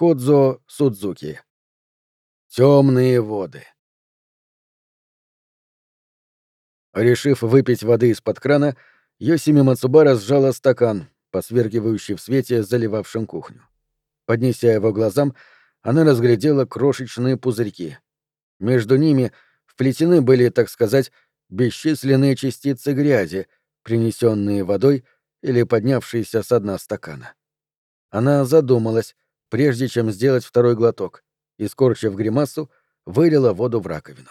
Кодзо Судзуки. Темные воды. Решив выпить воды из-под крана, Йосими Мацубара сжала стакан, посвергивающий в свете, заливавшем кухню. Поднеся его глазам, она разглядела крошечные пузырьки. Между ними вплетены были, так сказать, бесчисленные частицы грязи, принесенные водой или поднявшиеся со дна стакана. Она задумалась, прежде чем сделать второй глоток, и, скорчив гримасу, вылила воду в раковину.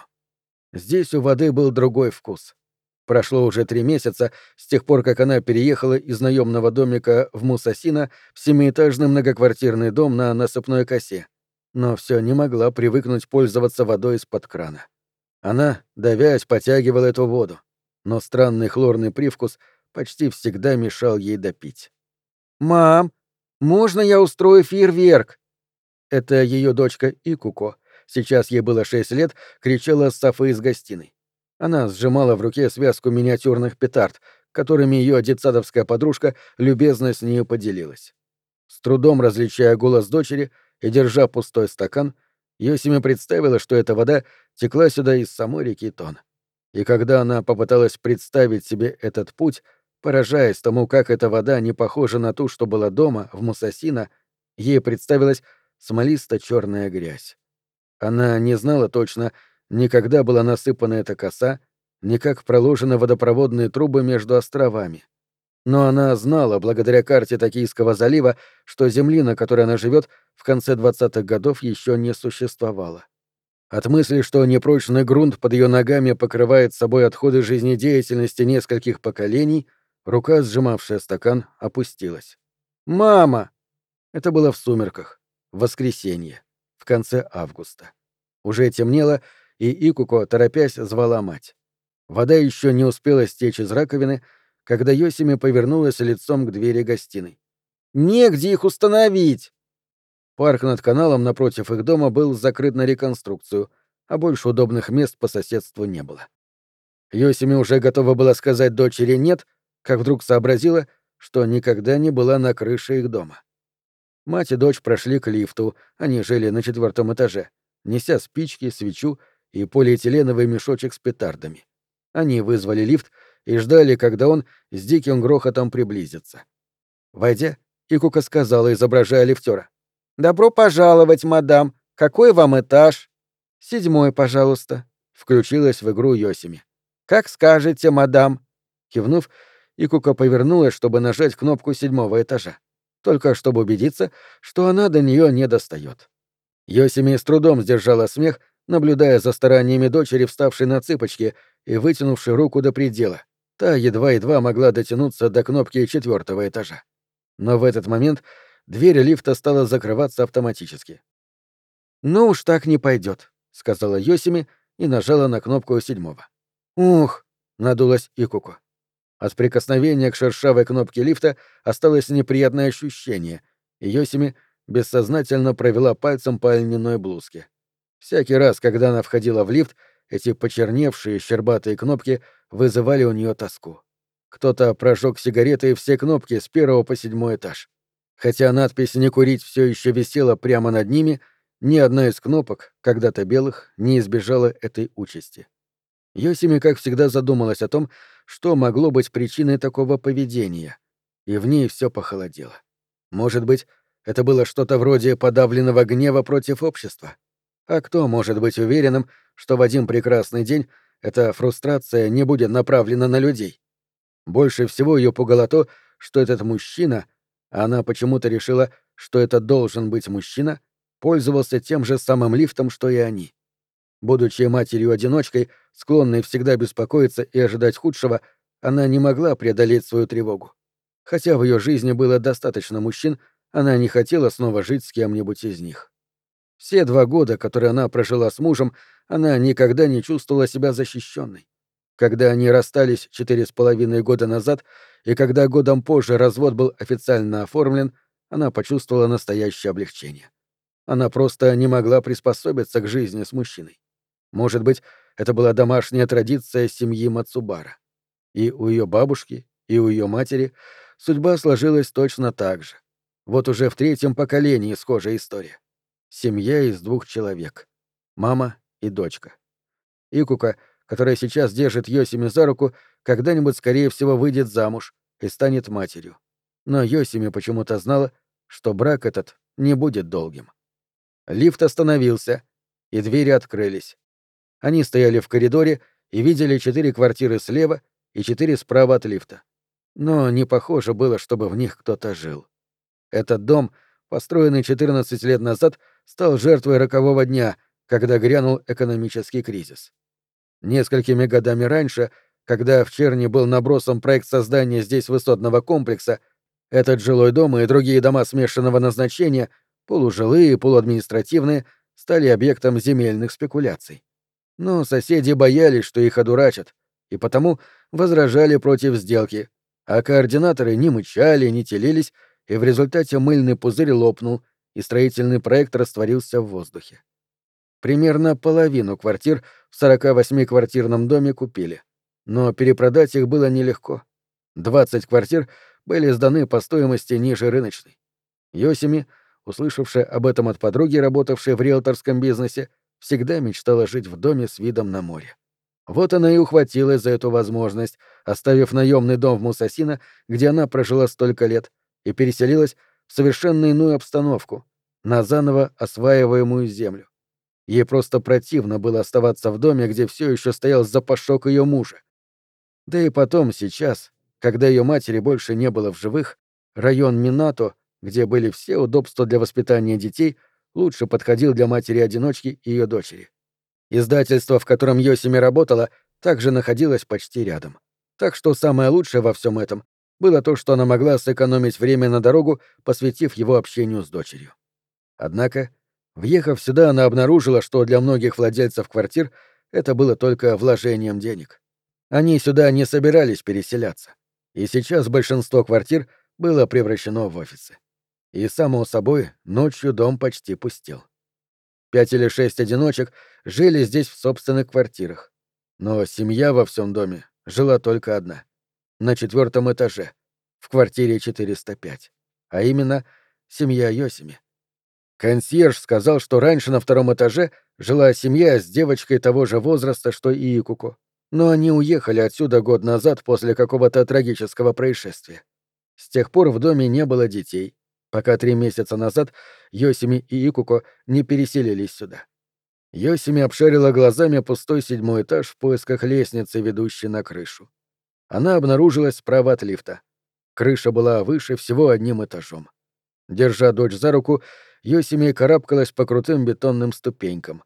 Здесь у воды был другой вкус. Прошло уже три месяца с тех пор, как она переехала из наемного домика в Мусасина в семиэтажный многоквартирный дом на насыпной косе, но все не могла привыкнуть пользоваться водой из-под крана. Она, давясь, потягивала эту воду, но странный хлорный привкус почти всегда мешал ей допить. «Мам, можно я устрою фейерверк?» Это ее дочка Икуко, сейчас ей было шесть лет, кричала с Сафы из гостиной. Она сжимала в руке связку миниатюрных петард, которыми ее детсадовская подружка любезно с нею поделилась. С трудом различая голос дочери и держа пустой стакан, Йосими представила, что эта вода текла сюда из самой реки Тон. И когда она попыталась представить себе этот путь, поражаясь тому, как эта вода не похожа на ту, что была дома, в Мусасино, ей представилась смолисто черная грязь. Она не знала точно, никогда была насыпана эта коса, ни как проложены водопроводные трубы между островами. Но она знала, благодаря карте Токийского залива, что земли, на которой она живет, в конце 20-х годов еще не существовало. От мысли, что непрочный грунт под ее ногами покрывает собой отходы жизнедеятельности нескольких поколений, рука, сжимавшая стакан, опустилась. «Мама!» Это было в сумерках, в воскресенье, в конце августа. Уже темнело, и Икуко, торопясь, звала мать. Вода еще не успела стечь из раковины, когда Йосими повернулась лицом к двери гостиной. «Негде их установить!» Парк над каналом напротив их дома был закрыт на реконструкцию, а больше удобных мест по соседству не было. Йосими уже готова была сказать дочери «нет», как вдруг сообразила, что никогда не была на крыше их дома. Мать и дочь прошли к лифту, они жили на четвертом этаже, неся спички, свечу и полиэтиленовый мешочек с петардами. Они вызвали лифт и ждали, когда он с диким грохотом приблизится. Войдя, Икука сказала, изображая лифтера. «Добро пожаловать, мадам. Какой вам этаж?» «Седьмой, пожалуйста», — включилась в игру Йосими. «Как скажете, мадам». Кивнув, Икука повернулась, чтобы нажать кнопку седьмого этажа, только чтобы убедиться, что она до нее не достает. Йосими с трудом сдержала смех, наблюдая за стараниями дочери, вставшей на цыпочки и вытянувшей руку до предела. Та едва-едва могла дотянуться до кнопки четвертого этажа. Но в этот момент дверь лифта стала закрываться автоматически. «Ну уж так не пойдет, сказала Йосими и нажала на кнопку седьмого. «Ух!» — надулась Икуко. От прикосновения к шершавой кнопке лифта осталось неприятное ощущение, и Йосими бессознательно провела пальцем по льняной блузке. Всякий раз, когда она входила в лифт, эти почерневшие щербатые кнопки вызывали у нее тоску. Кто-то прожег сигареты и все кнопки с первого по седьмой этаж. Хотя надпись «Не курить» все еще висела прямо над ними, ни одна из кнопок, когда-то белых, не избежала этой участи. Йосими, как всегда, задумалась о том, что могло быть причиной такого поведения, и в ней все похолодело. Может быть, это было что-то вроде подавленного гнева против общества? А кто может быть уверенным, что в один прекрасный день эта фрустрация не будет направлена на людей? Больше всего ее пугало то, что этот мужчина, она почему-то решила, что это должен быть мужчина, пользовался тем же самым лифтом, что и они. Будучи матерью-одиночкой, склонной всегда беспокоиться и ожидать худшего, она не могла преодолеть свою тревогу. Хотя в ее жизни было достаточно мужчин, она не хотела снова жить с кем-нибудь из них. Все два года, которые она прожила с мужем, она никогда не чувствовала себя защищенной. Когда они расстались четыре с половиной года назад, и когда годом позже развод был официально оформлен, она почувствовала настоящее облегчение. Она просто не могла приспособиться к жизни с мужчиной. Может быть, это была домашняя традиция семьи Мацубара. И у ее бабушки, и у ее матери судьба сложилась точно так же. Вот уже в третьем поколении схожая история. Семья из двух человек. Мама и дочка. Икука, которая сейчас держит Йосими за руку, когда-нибудь, скорее всего, выйдет замуж и станет матерью. Но Йосими почему-то знала, что брак этот не будет долгим. Лифт остановился, и двери открылись. Они стояли в коридоре и видели четыре квартиры слева и четыре справа от лифта. Но не похоже было, чтобы в них кто-то жил. Этот дом, построенный 14 лет назад, стал жертвой рокового дня, когда грянул экономический кризис. Несколькими годами раньше, когда в Черни был набросан проект создания здесь высотного комплекса, этот жилой дом и другие дома смешанного назначения полужилые и полуадминистративные, стали объектом земельных спекуляций. Но соседи боялись, что их одурачат, и потому возражали против сделки, а координаторы не мычали, не телились, и в результате мыльный пузырь лопнул, и строительный проект растворился в воздухе. Примерно половину квартир в 48-квартирном доме купили, но перепродать их было нелегко. 20 квартир были сданы по стоимости ниже рыночной. Йосими услышавшая об этом от подруги, работавшей в риэлторском бизнесе, всегда мечтала жить в доме с видом на море. Вот она и ухватилась за эту возможность, оставив наемный дом в Мусасино, где она прожила столько лет, и переселилась в совершенно иную обстановку, на заново осваиваемую землю. Ей просто противно было оставаться в доме, где все еще стоял запашок ее мужа. Да и потом, сейчас, когда ее матери больше не было в живых, район Минато где были все удобства для воспитания детей, лучше подходил для матери-одиночки и ее дочери. Издательство, в котором Йосими работала, также находилось почти рядом. Так что самое лучшее во всем этом было то, что она могла сэкономить время на дорогу, посвятив его общению с дочерью. Однако, въехав сюда, она обнаружила, что для многих владельцев квартир это было только вложением денег. Они сюда не собирались переселяться, и сейчас большинство квартир было превращено в офисы и, само собой, ночью дом почти пустел. Пять или шесть одиночек жили здесь в собственных квартирах. Но семья во всем доме жила только одна. На четвертом этаже, в квартире 405. А именно, семья Йосими. Консьерж сказал, что раньше на втором этаже жила семья с девочкой того же возраста, что и Икуко. Но они уехали отсюда год назад после какого-то трагического происшествия. С тех пор в доме не было детей, пока три месяца назад Йосими и Икуко не переселились сюда. Йосими обшарила глазами пустой седьмой этаж в поисках лестницы, ведущей на крышу. Она обнаружилась справа от лифта. Крыша была выше всего одним этажом. Держа дочь за руку, Йосими карабкалась по крутым бетонным ступенькам.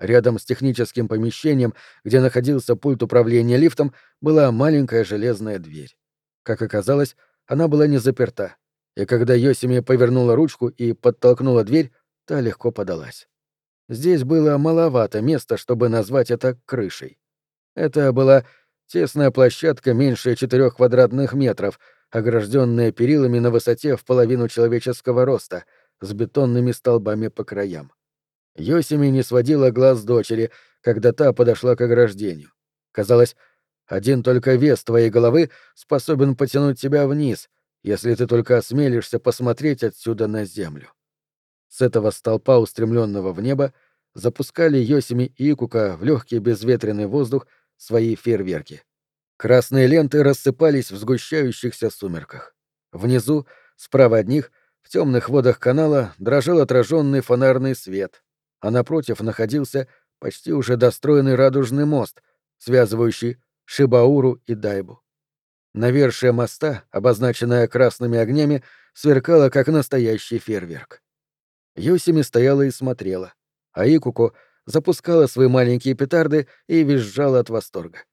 Рядом с техническим помещением, где находился пульт управления лифтом, была маленькая железная дверь. Как оказалось, она была не заперта и когда Йосими повернула ручку и подтолкнула дверь, та легко подалась. Здесь было маловато места, чтобы назвать это крышей. Это была тесная площадка меньше четырех квадратных метров, огражденная перилами на высоте в половину человеческого роста, с бетонными столбами по краям. Йосими не сводила глаз с дочери, когда та подошла к ограждению. Казалось, один только вес твоей головы способен потянуть тебя вниз, если ты только осмелишься посмотреть отсюда на землю. С этого столпа, устремленного в небо, запускали Йосими и Икука в легкий безветренный воздух свои фейерверки. Красные ленты рассыпались в сгущающихся сумерках. Внизу, справа от них, в темных водах канала дрожал отраженный фонарный свет, а напротив находился почти уже достроенный радужный мост, связывающий Шибауру и Дайбу. Навершие моста, обозначенное красными огнями, сверкало, как настоящий фейерверк. Юсими стояла и смотрела, а Икуко запускала свои маленькие петарды и визжала от восторга.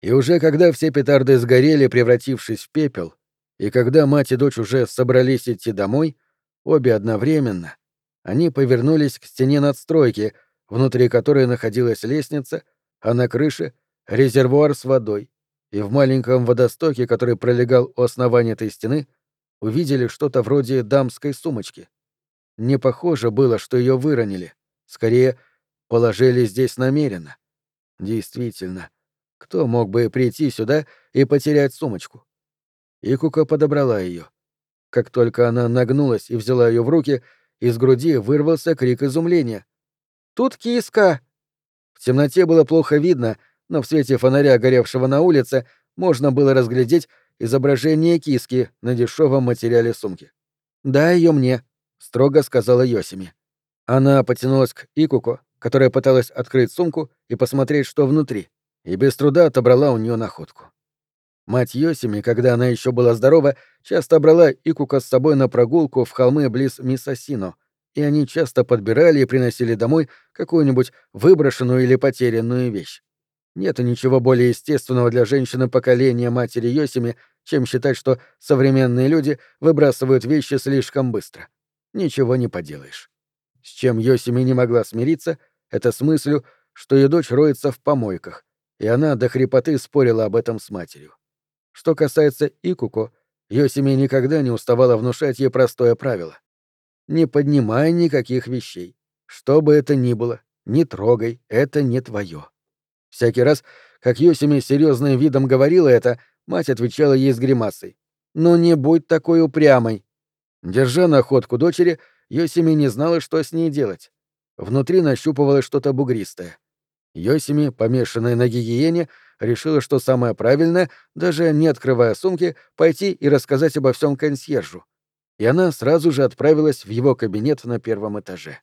И уже когда все петарды сгорели, превратившись в пепел, и когда мать и дочь уже собрались идти домой, обе одновременно, они повернулись к стене надстройки, внутри которой находилась лестница, а на крыше — резервуар с водой, и в маленьком водостоке, который пролегал у основания этой стены, увидели что-то вроде дамской сумочки. Не похоже было, что ее выронили. Скорее, положили здесь намеренно. Действительно, кто мог бы прийти сюда и потерять сумочку? Икука подобрала ее. как только она нагнулась и взяла ее в руки, из груди вырвался крик изумления. «Тут киска!» В темноте было плохо видно, но в свете фонаря, горевшего на улице, можно было разглядеть изображение киски на дешевом материале сумки. «Дай ее мне», — строго сказала Йосими. Она потянулась к Икуко, которая пыталась открыть сумку и посмотреть, что внутри, и без труда отобрала у нее находку. Мать Йосими, когда она еще была здорова, часто брала Икука с собой на прогулку в холмы близ Мисасино, и они часто подбирали и приносили домой какую-нибудь выброшенную или потерянную вещь. Нет ничего более естественного для женщины поколения матери Йосими, чем считать, что современные люди выбрасывают вещи слишком быстро. Ничего не поделаешь. С чем Йосими не могла смириться, это с мыслью, что ее дочь роется в помойках, и она до хрипоты спорила об этом с матерью. Что касается Икуко, Йосими никогда не уставала внушать ей простое правило. Не поднимай никаких вещей. Что бы это ни было, не трогай, это не твое. Всякий раз, как Йосими серьезным видом говорила это, мать отвечала ей с гримасой. «Ну не будь такой упрямой». Держа находку дочери, Йосими не знала, что с ней делать. Внутри нащупывалось что-то бугристое. Йосими, помешанная на гигиене, решила, что самое правильное, даже не открывая сумки, пойти и рассказать обо всем консьержу. И она сразу же отправилась в его кабинет на первом этаже.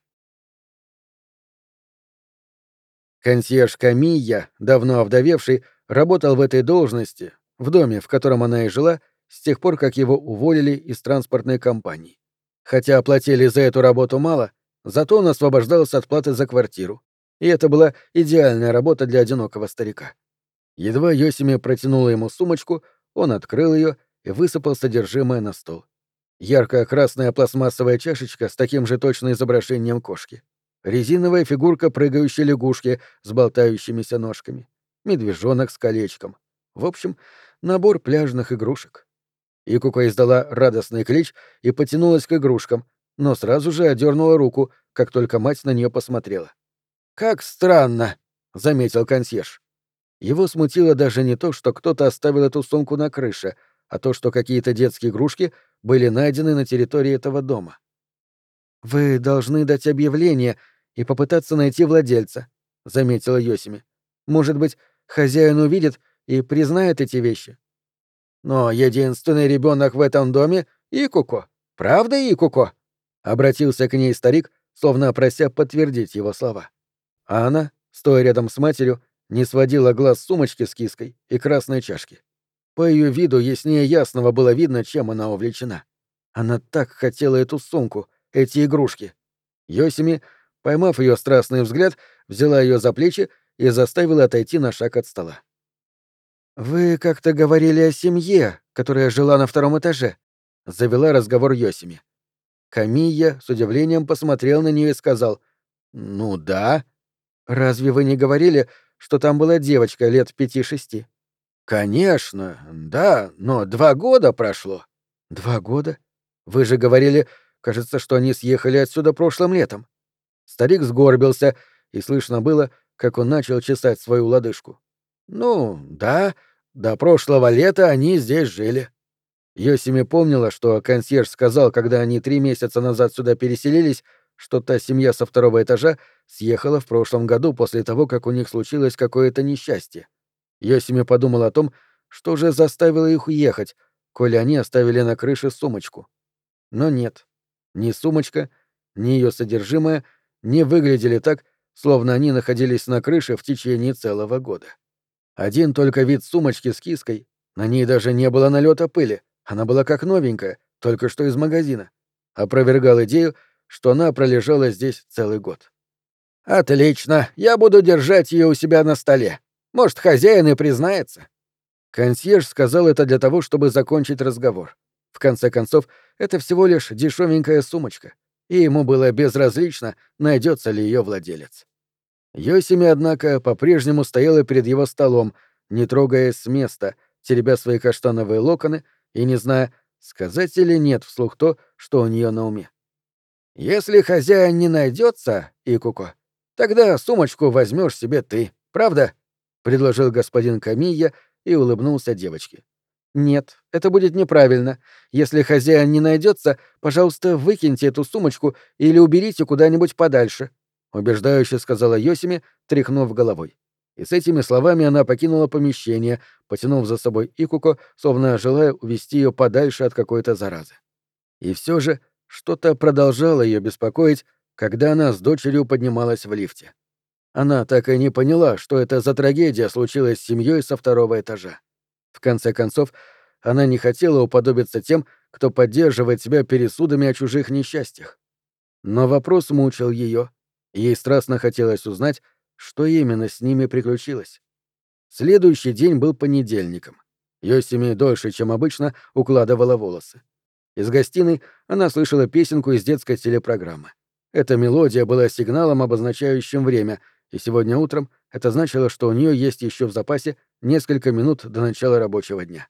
Консьерж Камия, давно овдовевший, работал в этой должности, в доме, в котором она и жила, с тех пор, как его уволили из транспортной компании. Хотя оплатили за эту работу мало, зато он освобождался от платы за квартиру. И это была идеальная работа для одинокого старика. Едва Йосими протянула ему сумочку, он открыл ее и высыпал содержимое на стол. Яркая красная пластмассовая чашечка с таким же точным изображением кошки резиновая фигурка прыгающей лягушки с болтающимися ножками, медвежонок с колечком. В общем, набор пляжных игрушек. Икука издала радостный клич и потянулась к игрушкам, но сразу же одернула руку, как только мать на нее посмотрела. «Как странно!» — заметил консьерж. Его смутило даже не то, что кто-то оставил эту сумку на крыше, а то, что какие-то детские игрушки были найдены на территории этого дома. «Вы должны дать объявление и попытаться найти владельца», — заметила Йосими. «Может быть, хозяин увидит и признает эти вещи». «Но единственный ребенок в этом доме — Икуко. Правда, Икуко?» — обратился к ней старик, словно прося подтвердить его слова. А она, стоя рядом с матерью, не сводила глаз сумочки с киской и красной чашки. По ее виду яснее ясного было видно, чем она увлечена. Она так хотела эту сумку — эти игрушки. Йосими, поймав ее страстный взгляд, взяла ее за плечи и заставила отойти на шаг от стола. «Вы как-то говорили о семье, которая жила на втором этаже», — завела разговор Йосими. Камия с удивлением посмотрел на нее и сказал, «Ну да». «Разве вы не говорили, что там была девочка лет пяти-шести?» «Конечно, да, но два года прошло». «Два года? Вы же говорили, Кажется, что они съехали отсюда прошлым летом. Старик сгорбился, и слышно было, как он начал чесать свою лодыжку. Ну, да, до прошлого лета они здесь жили. Йосими помнила, что консьерж сказал, когда они три месяца назад сюда переселились, что та семья со второго этажа съехала в прошлом году после того, как у них случилось какое-то несчастье. Йосими подумал о том, что же заставило их уехать, коли они оставили на крыше сумочку. Но нет. Ни сумочка, ни ее содержимое не выглядели так, словно они находились на крыше в течение целого года. Один только вид сумочки с киской, на ней даже не было налета пыли, она была как новенькая, только что из магазина, опровергал идею, что она пролежала здесь целый год. «Отлично, я буду держать ее у себя на столе. Может, хозяин и признается». Консьерж сказал это для того, чтобы закончить разговор. В конце концов, это всего лишь дешевенькая сумочка, и ему было безразлично, найдется ли ее владелец. Йосими, однако, по-прежнему стояла перед его столом, не трогаясь с места, теребя свои каштановые локоны и не зная, сказать или нет вслух то, что у нее на уме. «Если хозяин не найдется, Икуко, тогда сумочку возьмешь себе ты, правда?» — предложил господин Камия и улыбнулся девочке. Нет, это будет неправильно. Если хозяин не найдется, пожалуйста, выкиньте эту сумочку или уберите куда-нибудь подальше, убеждающе сказала Йосими, тряхнув головой. И с этими словами она покинула помещение, потянув за собой Икуко, словно желая увести ее подальше от какой-то заразы. И все же что-то продолжало ее беспокоить, когда она с дочерью поднималась в лифте. Она так и не поняла, что это за трагедия случилась с семьей со второго этажа. В конце концов, она не хотела уподобиться тем, кто поддерживает себя пересудами о чужих несчастьях. Но вопрос мучил ее. Ей страстно хотелось узнать, что именно с ними приключилось. Следующий день был понедельником. Йосими дольше, чем обычно, укладывала волосы. Из гостиной она слышала песенку из детской телепрограммы. Эта мелодия была сигналом, обозначающим время, и сегодня утром это значило, что у нее есть еще в запасе несколько минут до начала рабочего дня.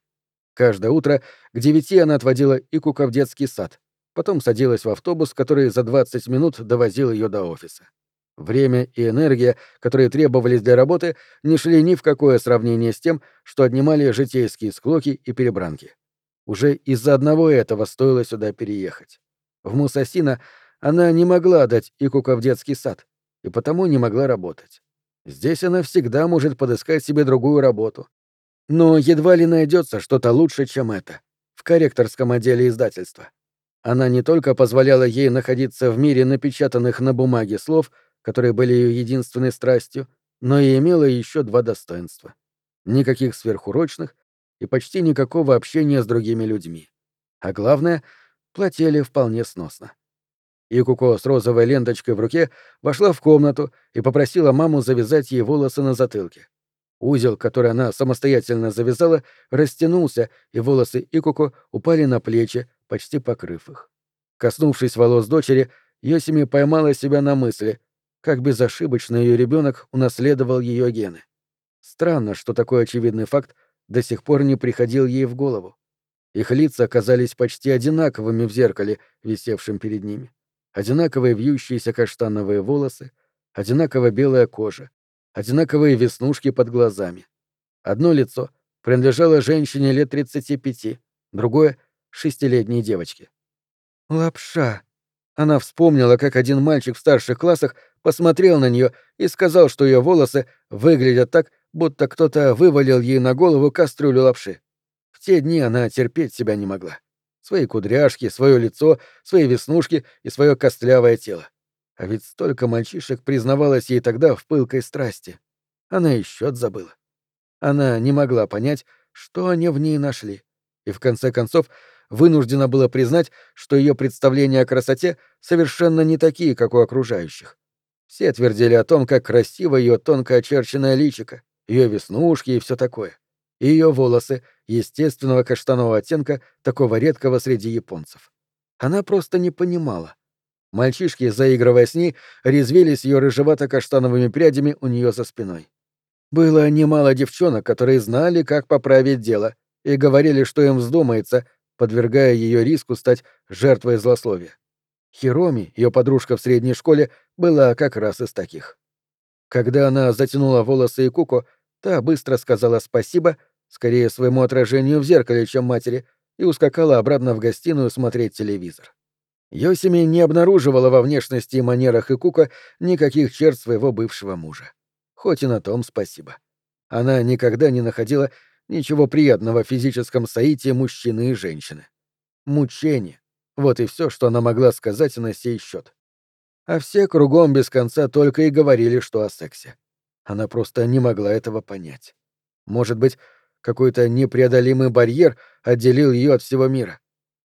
Каждое утро к девяти она отводила Икука в детский сад, потом садилась в автобус, который за 20 минут довозил ее до офиса. Время и энергия, которые требовались для работы, не шли ни в какое сравнение с тем, что отнимали житейские склоки и перебранки. Уже из-за одного этого стоило сюда переехать. В Мусасина она не могла дать Икука в детский сад, и потому не могла работать. Здесь она всегда может подыскать себе другую работу. Но едва ли найдется что-то лучше, чем это, в корректорском отделе издательства. Она не только позволяла ей находиться в мире напечатанных на бумаге слов — которые были ее единственной страстью, но и имела еще два достоинства. Никаких сверхурочных и почти никакого общения с другими людьми. А главное, платили вполне сносно. Икуко с розовой ленточкой в руке вошла в комнату и попросила маму завязать ей волосы на затылке. Узел, который она самостоятельно завязала, растянулся, и волосы Икуко упали на плечи, почти покрыв их. Коснувшись волос дочери, Йосими поймала себя на мысли, как безошибочно ее ребенок унаследовал ее гены. Странно, что такой очевидный факт до сих пор не приходил ей в голову. Их лица оказались почти одинаковыми в зеркале, висевшем перед ними. Одинаковые вьющиеся каштановые волосы, одинаково белая кожа, одинаковые веснушки под глазами. Одно лицо принадлежало женщине лет 35, другое — шестилетней девочке. «Лапша!» Она вспомнила, как один мальчик в старших классах посмотрел на нее и сказал, что ее волосы выглядят так, будто кто-то вывалил ей на голову кастрюлю лапши. В те дни она терпеть себя не могла. Свои кудряшки, свое лицо, свои веснушки и свое костлявое тело. А ведь столько мальчишек признавалось ей тогда в пылкой страсти. Она и счет забыла. Она не могла понять, что они в ней нашли. И в конце концов вынуждена была признать, что ее представления о красоте совершенно не такие, как у окружающих. Все твердили о том, как красиво ее тонко очерченное личико, ее веснушки и все такое. Ее волосы, естественного каштанового оттенка, такого редкого среди японцев. Она просто не понимала. Мальчишки, заигрывая с ней, резвились ее рыжевато-каштановыми прядями у нее за спиной. Было немало девчонок, которые знали, как поправить дело, и говорили, что им вздумается, подвергая ее риску стать жертвой злословия. Хироми, ее подружка в средней школе, была как раз из таких. Когда она затянула волосы и куку, та быстро сказала спасибо, скорее своему отражению в зеркале, чем матери, и ускакала обратно в гостиную смотреть телевизор. Йосими не обнаруживала во внешности и манерах Икука никаких черт своего бывшего мужа. Хоть и на том спасибо. Она никогда не находила ничего приятного в физическом соитии мужчины и женщины. Мучение, вот и все, что она могла сказать на сей счет. А все кругом без конца только и говорили, что о сексе. Она просто не могла этого понять. Может быть, какой-то непреодолимый барьер отделил ее от всего мира.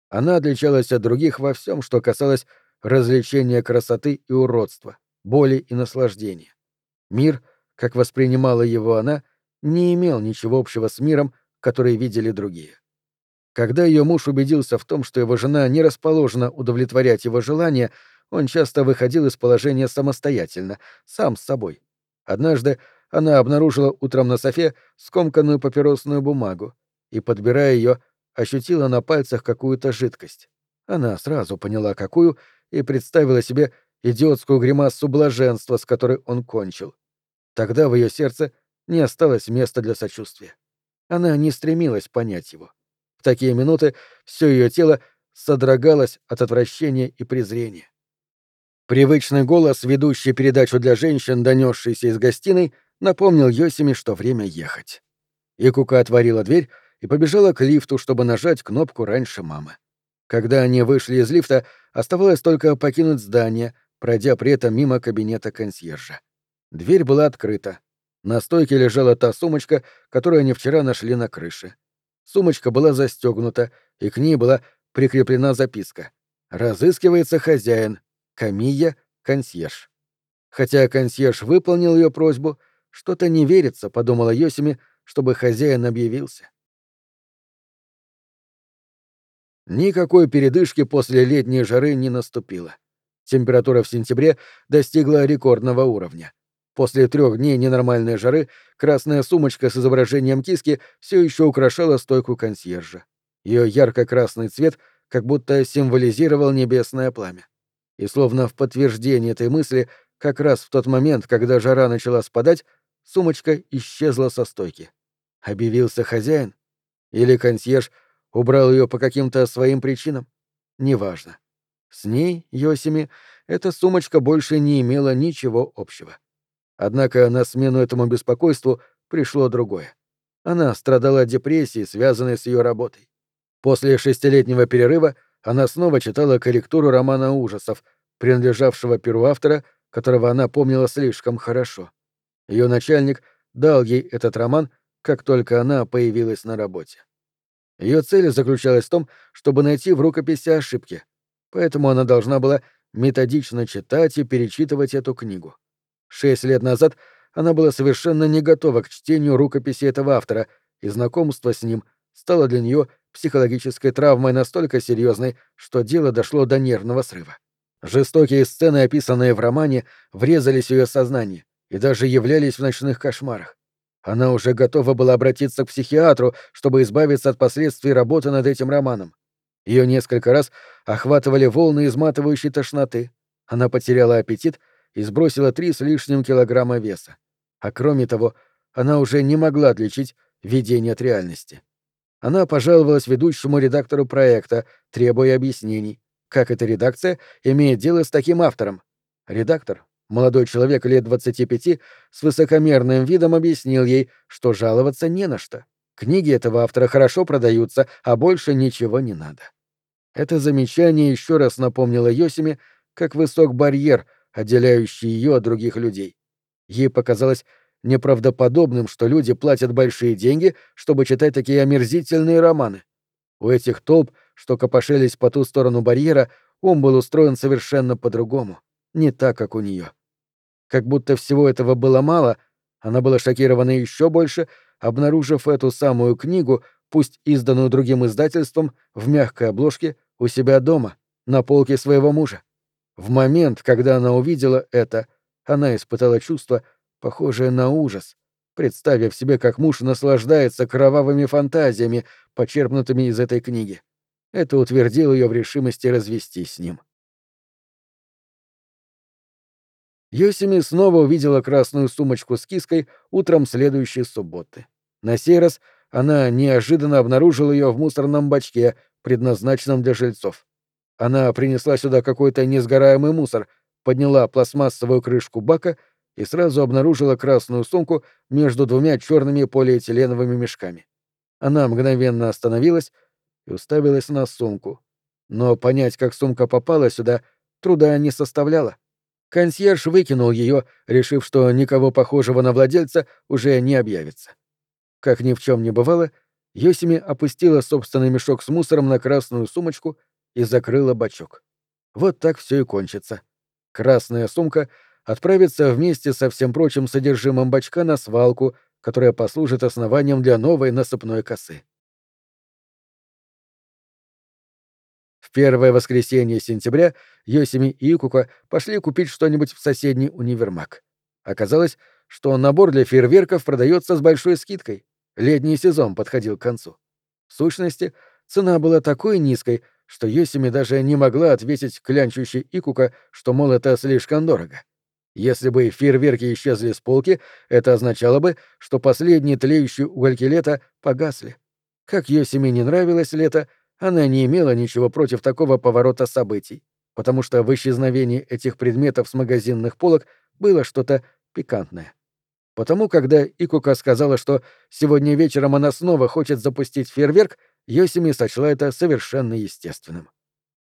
Она отличалась от других во всем, что касалось развлечения красоты и уродства, боли и наслаждения. Мир, как воспринимала его она, не имел ничего общего с миром, который видели другие. Когда ее муж убедился в том, что его жена не расположена удовлетворять его желания, он часто выходил из положения самостоятельно, сам с собой. Однажды она обнаружила утром на софе скомканную папиросную бумагу и, подбирая ее, ощутила на пальцах какую-то жидкость. Она сразу поняла, какую, и представила себе идиотскую гримасу блаженства, с которой он кончил. Тогда в ее сердце не осталось места для сочувствия. Она не стремилась понять его. такие минуты все ее тело содрогалось от отвращения и презрения. Привычный голос, ведущий передачу для женщин, донесшийся из гостиной, напомнил Йосими, что время ехать. Икука отворила дверь и побежала к лифту, чтобы нажать кнопку раньше мамы. Когда они вышли из лифта, оставалось только покинуть здание, пройдя при этом мимо кабинета консьержа. Дверь была открыта. На стойке лежала та сумочка, которую они вчера нашли на крыше. Сумочка была застегнута, и к ней была прикреплена записка. «Разыскивается хозяин. Камия, консьерж». Хотя консьерж выполнил ее просьбу, что-то не верится, подумала Йосими, чтобы хозяин объявился. Никакой передышки после летней жары не наступило. Температура в сентябре достигла рекордного уровня. После трех дней ненормальной жары красная сумочка с изображением киски все еще украшала стойку консьержа. Ее ярко-красный цвет как будто символизировал небесное пламя. И словно в подтверждение этой мысли, как раз в тот момент, когда жара начала спадать, сумочка исчезла со стойки. Объявился хозяин? Или консьерж убрал ее по каким-то своим причинам? Неважно. С ней, Йосими, эта сумочка больше не имела ничего общего. Однако на смену этому беспокойству пришло другое. Она страдала депрессией, связанной с ее работой. После шестилетнего перерыва она снова читала корректуру романа ужасов, принадлежавшего перу автора, которого она помнила слишком хорошо. Ее начальник дал ей этот роман, как только она появилась на работе. Ее цель заключалась в том, чтобы найти в рукописи ошибки, поэтому она должна была методично читать и перечитывать эту книгу. Шесть лет назад она была совершенно не готова к чтению рукописи этого автора, и знакомство с ним стало для нее психологической травмой настолько серьезной, что дело дошло до нервного срыва. Жестокие сцены, описанные в романе, врезались в ее сознание и даже являлись в ночных кошмарах. Она уже готова была обратиться к психиатру, чтобы избавиться от последствий работы над этим романом. Ее несколько раз охватывали волны изматывающей тошноты. Она потеряла аппетит и сбросила три с лишним килограмма веса. А кроме того, она уже не могла отличить видение от реальности. Она пожаловалась ведущему редактору проекта, требуя объяснений, как эта редакция имеет дело с таким автором. Редактор, молодой человек лет 25, с высокомерным видом объяснил ей, что жаловаться не на что. Книги этого автора хорошо продаются, а больше ничего не надо. Это замечание еще раз напомнило Йосиме, как высок барьер, отделяющий ее от других людей. Ей показалось неправдоподобным, что люди платят большие деньги, чтобы читать такие омерзительные романы. У этих толп, что копошились по ту сторону барьера, ум был устроен совершенно по-другому, не так, как у нее. Как будто всего этого было мало, она была шокирована еще больше, обнаружив эту самую книгу, пусть изданную другим издательством, в мягкой обложке у себя дома, на полке своего мужа. В момент, когда она увидела это, она испытала чувство, похожее на ужас, представив себе, как муж наслаждается кровавыми фантазиями, почерпнутыми из этой книги. Это утвердило ее в решимости развестись с ним. Йосими снова увидела красную сумочку с киской утром следующей субботы. На сей раз она неожиданно обнаружила ее в мусорном бачке, предназначенном для жильцов. Она принесла сюда какой-то несгораемый мусор, подняла пластмассовую крышку бака и сразу обнаружила красную сумку между двумя черными полиэтиленовыми мешками. Она мгновенно остановилась и уставилась на сумку. Но понять, как сумка попала сюда, труда не составляло. Консьерж выкинул ее, решив, что никого похожего на владельца уже не объявится. Как ни в чем не бывало, Йосими опустила собственный мешок с мусором на красную сумочку и закрыла бачок. Вот так все и кончится. Красная сумка отправится вместе со всем прочим содержимым бачка на свалку, которая послужит основанием для новой насыпной косы. Первое воскресенье сентября Йосими и Икука пошли купить что-нибудь в соседний универмаг. Оказалось, что набор для фейерверков продается с большой скидкой. Летний сезон подходил к концу. В сущности, цена была такой низкой, что Йосими даже не могла ответить клянчущей Икука, что, мол, это слишком дорого. Если бы фейерверки исчезли с полки, это означало бы, что последние тлеющие угольки лета погасли. Как Йосиме не нравилось лето, она не имела ничего против такого поворота событий, потому что в исчезновении этих предметов с магазинных полок было что-то пикантное. Потому, когда Икука сказала, что сегодня вечером она снова хочет запустить фейерверк, Йосими сочла это совершенно естественным.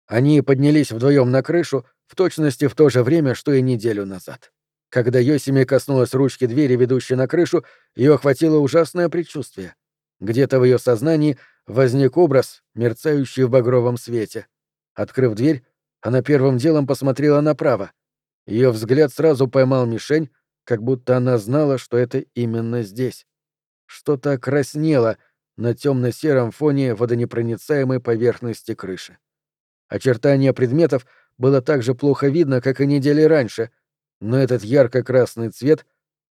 Они поднялись вдвоем на крышу в точности в то же время, что и неделю назад. Когда Йосими коснулась ручки двери, ведущей на крышу, ее охватило ужасное предчувствие. Где-то в ее сознании возник образ, мерцающий в багровом свете. Открыв дверь, она первым делом посмотрела направо. Ее взгляд сразу поймал мишень, как будто она знала, что это именно здесь. Что-то краснело на темно-сером фоне водонепроницаемой поверхности крыши. Очертания предметов было так же плохо видно, как и недели раньше, но этот ярко-красный цвет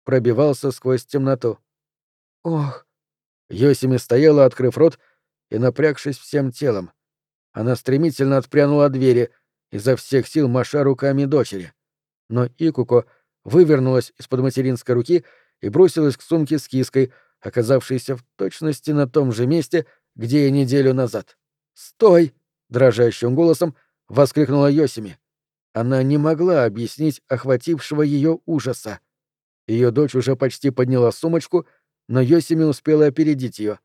пробивался сквозь темноту. «Ох!» Йосими стояла, открыв рот и напрягшись всем телом. Она стремительно отпрянула от двери, изо всех сил маша руками дочери. Но Икуко вывернулась из-под материнской руки и бросилась к сумке с киской, оказавшейся в точности на том же месте, где и неделю назад. «Стой!» — дрожащим голосом воскликнула Йосими. Она не могла объяснить охватившего ее ужаса. Ее дочь уже почти подняла сумочку, но Йосими успела опередить ее.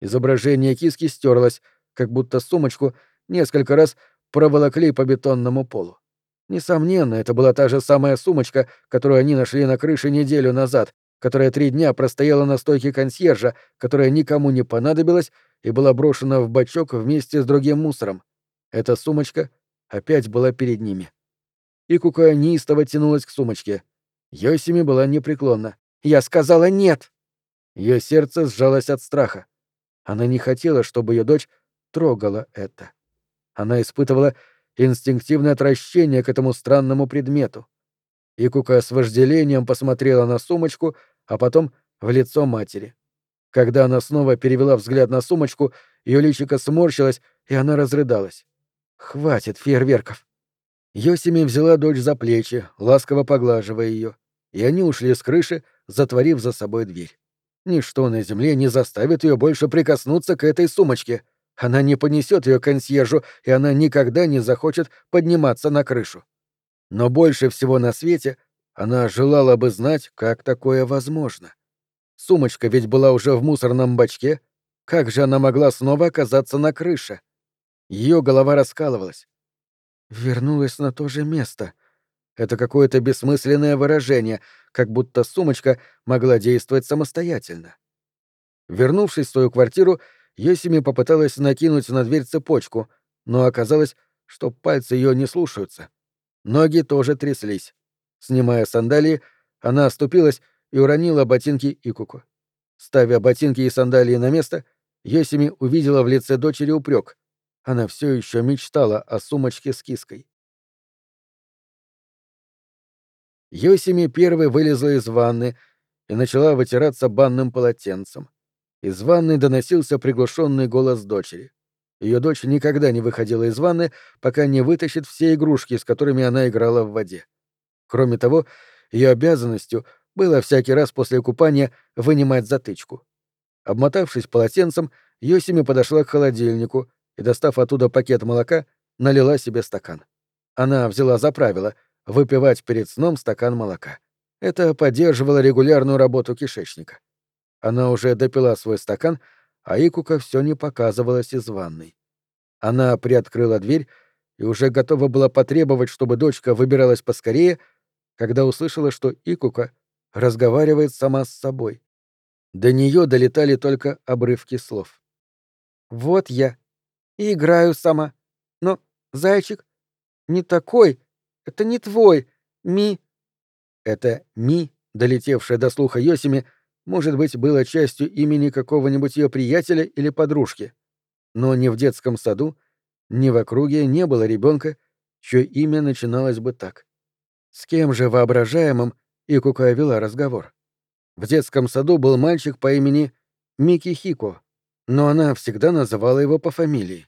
Изображение киски стерлось, как будто сумочку несколько раз проволокли по бетонному полу. Несомненно, это была та же самая сумочка, которую они нашли на крыше неделю назад, которая три дня простояла на стойке консьержа, которая никому не понадобилась и была брошена в бачок вместе с другим мусором. Эта сумочка опять была перед ними. Икука неистово тянулась к сумочке. Йосими была непреклонна. «Я сказала нет!» Ее сердце сжалось от страха. Она не хотела, чтобы ее дочь трогала это. Она испытывала инстинктивное отвращение к этому странному предмету. Икука с вожделением посмотрела на сумочку, а потом в лицо матери. Когда она снова перевела взгляд на сумочку, ее личико сморщилось, и она разрыдалась. «Хватит фейерверков!» Йосими взяла дочь за плечи, ласково поглаживая ее, и они ушли с крыши, затворив за собой дверь. Ничто на земле не заставит ее больше прикоснуться к этой сумочке — она не понесет ее консьержу, и она никогда не захочет подниматься на крышу. Но больше всего на свете она желала бы знать, как такое возможно. Сумочка ведь была уже в мусорном бачке. Как же она могла снова оказаться на крыше? Ее голова раскалывалась. Вернулась на то же место. Это какое-то бессмысленное выражение, как будто сумочка могла действовать самостоятельно. Вернувшись в свою квартиру, Йосими попыталась накинуть на дверь цепочку, но оказалось, что пальцы ее не слушаются. Ноги тоже тряслись. Снимая сандалии, она оступилась и уронила ботинки Икуку. Ставя ботинки и сандалии на место, Йосими увидела в лице дочери упрек. Она все еще мечтала о сумочке с киской. Йосими первой вылезла из ванны и начала вытираться банным полотенцем. Из ванны доносился приглушенный голос дочери. Ее дочь никогда не выходила из ванны, пока не вытащит все игрушки, с которыми она играла в воде. Кроме того, ее обязанностью было всякий раз после купания вынимать затычку. Обмотавшись полотенцем, Йосими подошла к холодильнику и, достав оттуда пакет молока, налила себе стакан. Она взяла за правило выпивать перед сном стакан молока. Это поддерживало регулярную работу кишечника. Она уже допила свой стакан, а Икука все не показывалась из ванной. Она приоткрыла дверь и уже готова была потребовать, чтобы дочка выбиралась поскорее, когда услышала, что Икука разговаривает сама с собой. До нее долетали только обрывки слов. «Вот я. И играю сама. Но, зайчик, не такой. Это не твой. Ми...» Это «ми», долетевшая до слуха Йосими, может быть, было частью имени какого-нибудь ее приятеля или подружки. Но ни в детском саду, ни в округе не было ребенка, чье имя начиналось бы так. С кем же воображаемым Икука вела разговор? В детском саду был мальчик по имени Мики Хико, но она всегда называла его по фамилии.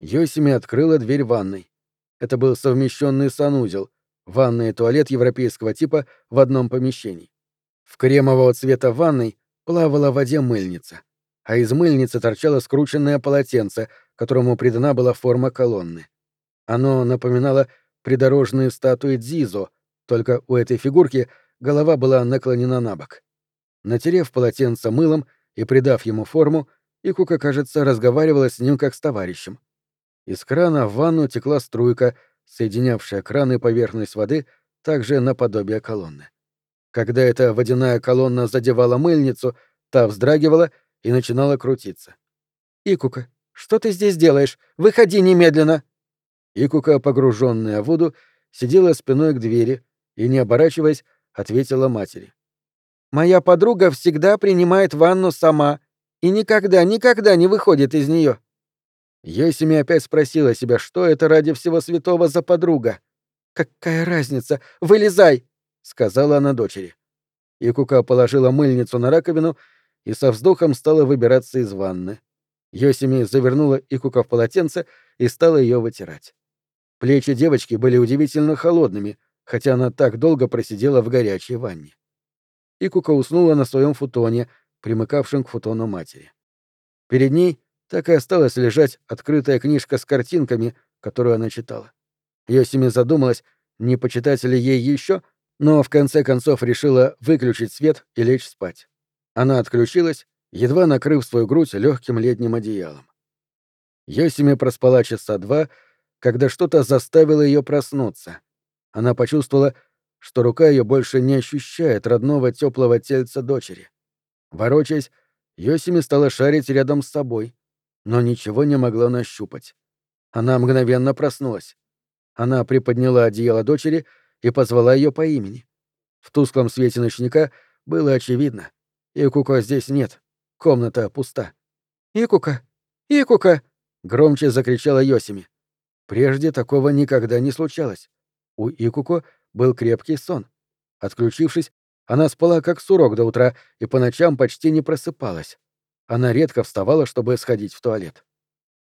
Йосими открыла дверь ванной. Это был совмещенный санузел, ванная и туалет европейского типа в одном помещении. В кремового цвета ванной плавала в воде мыльница. а из мыльницы торчало скрученное полотенце, которому придана была форма колонны. Оно напоминало придорожные статуи Дзизо, только у этой фигурки голова была наклонена на бок. Натерев полотенце мылом и придав ему форму, Икука, кажется, разговаривала с ним как с товарищем. Из крана в ванну текла струйка, соединявшая кран и поверхность воды также наподобие колонны. Когда эта водяная колонна задевала мыльницу, та вздрагивала и начинала крутиться. «Икука, что ты здесь делаешь? Выходи немедленно!» Икука, погруженная в воду, сидела спиной к двери и, не оборачиваясь, ответила матери. «Моя подруга всегда принимает ванну сама и никогда, никогда не выходит из нее. Йосими опять спросила себя, что это ради всего святого за подруга. «Какая разница? Вылезай!» — сказала она дочери. Икука положила мыльницу на раковину и со вздохом стала выбираться из ванны. Йосими завернула Икука в полотенце и стала ее вытирать. Плечи девочки были удивительно холодными, хотя она так долго просидела в горячей ванне. Икука уснула на своем футоне, примыкавшем к футону матери. Перед ней так и осталась лежать открытая книжка с картинками, которую она читала. Йосими задумалась, не почитать ли ей еще, но в конце концов решила выключить свет и лечь спать. Она отключилась, едва накрыв свою грудь легким летним одеялом. Йосими проспала часа два, когда что-то заставило ее проснуться. Она почувствовала, что рука ее больше не ощущает родного теплого тельца дочери. Ворочаясь, Йосими стала шарить рядом с собой, но ничего не могла нащупать. Она мгновенно проснулась. Она приподняла одеяло дочери и позвала ее по имени. В тусклом свете ночника было очевидно. Икука здесь нет. Комната пуста. «Икука! Икука!» — громче закричала Йосими. Прежде такого никогда не случалось. У Икуко был крепкий сон. Отключившись, она спала как сурок до утра и по ночам почти не просыпалась. Она редко вставала, чтобы сходить в туалет.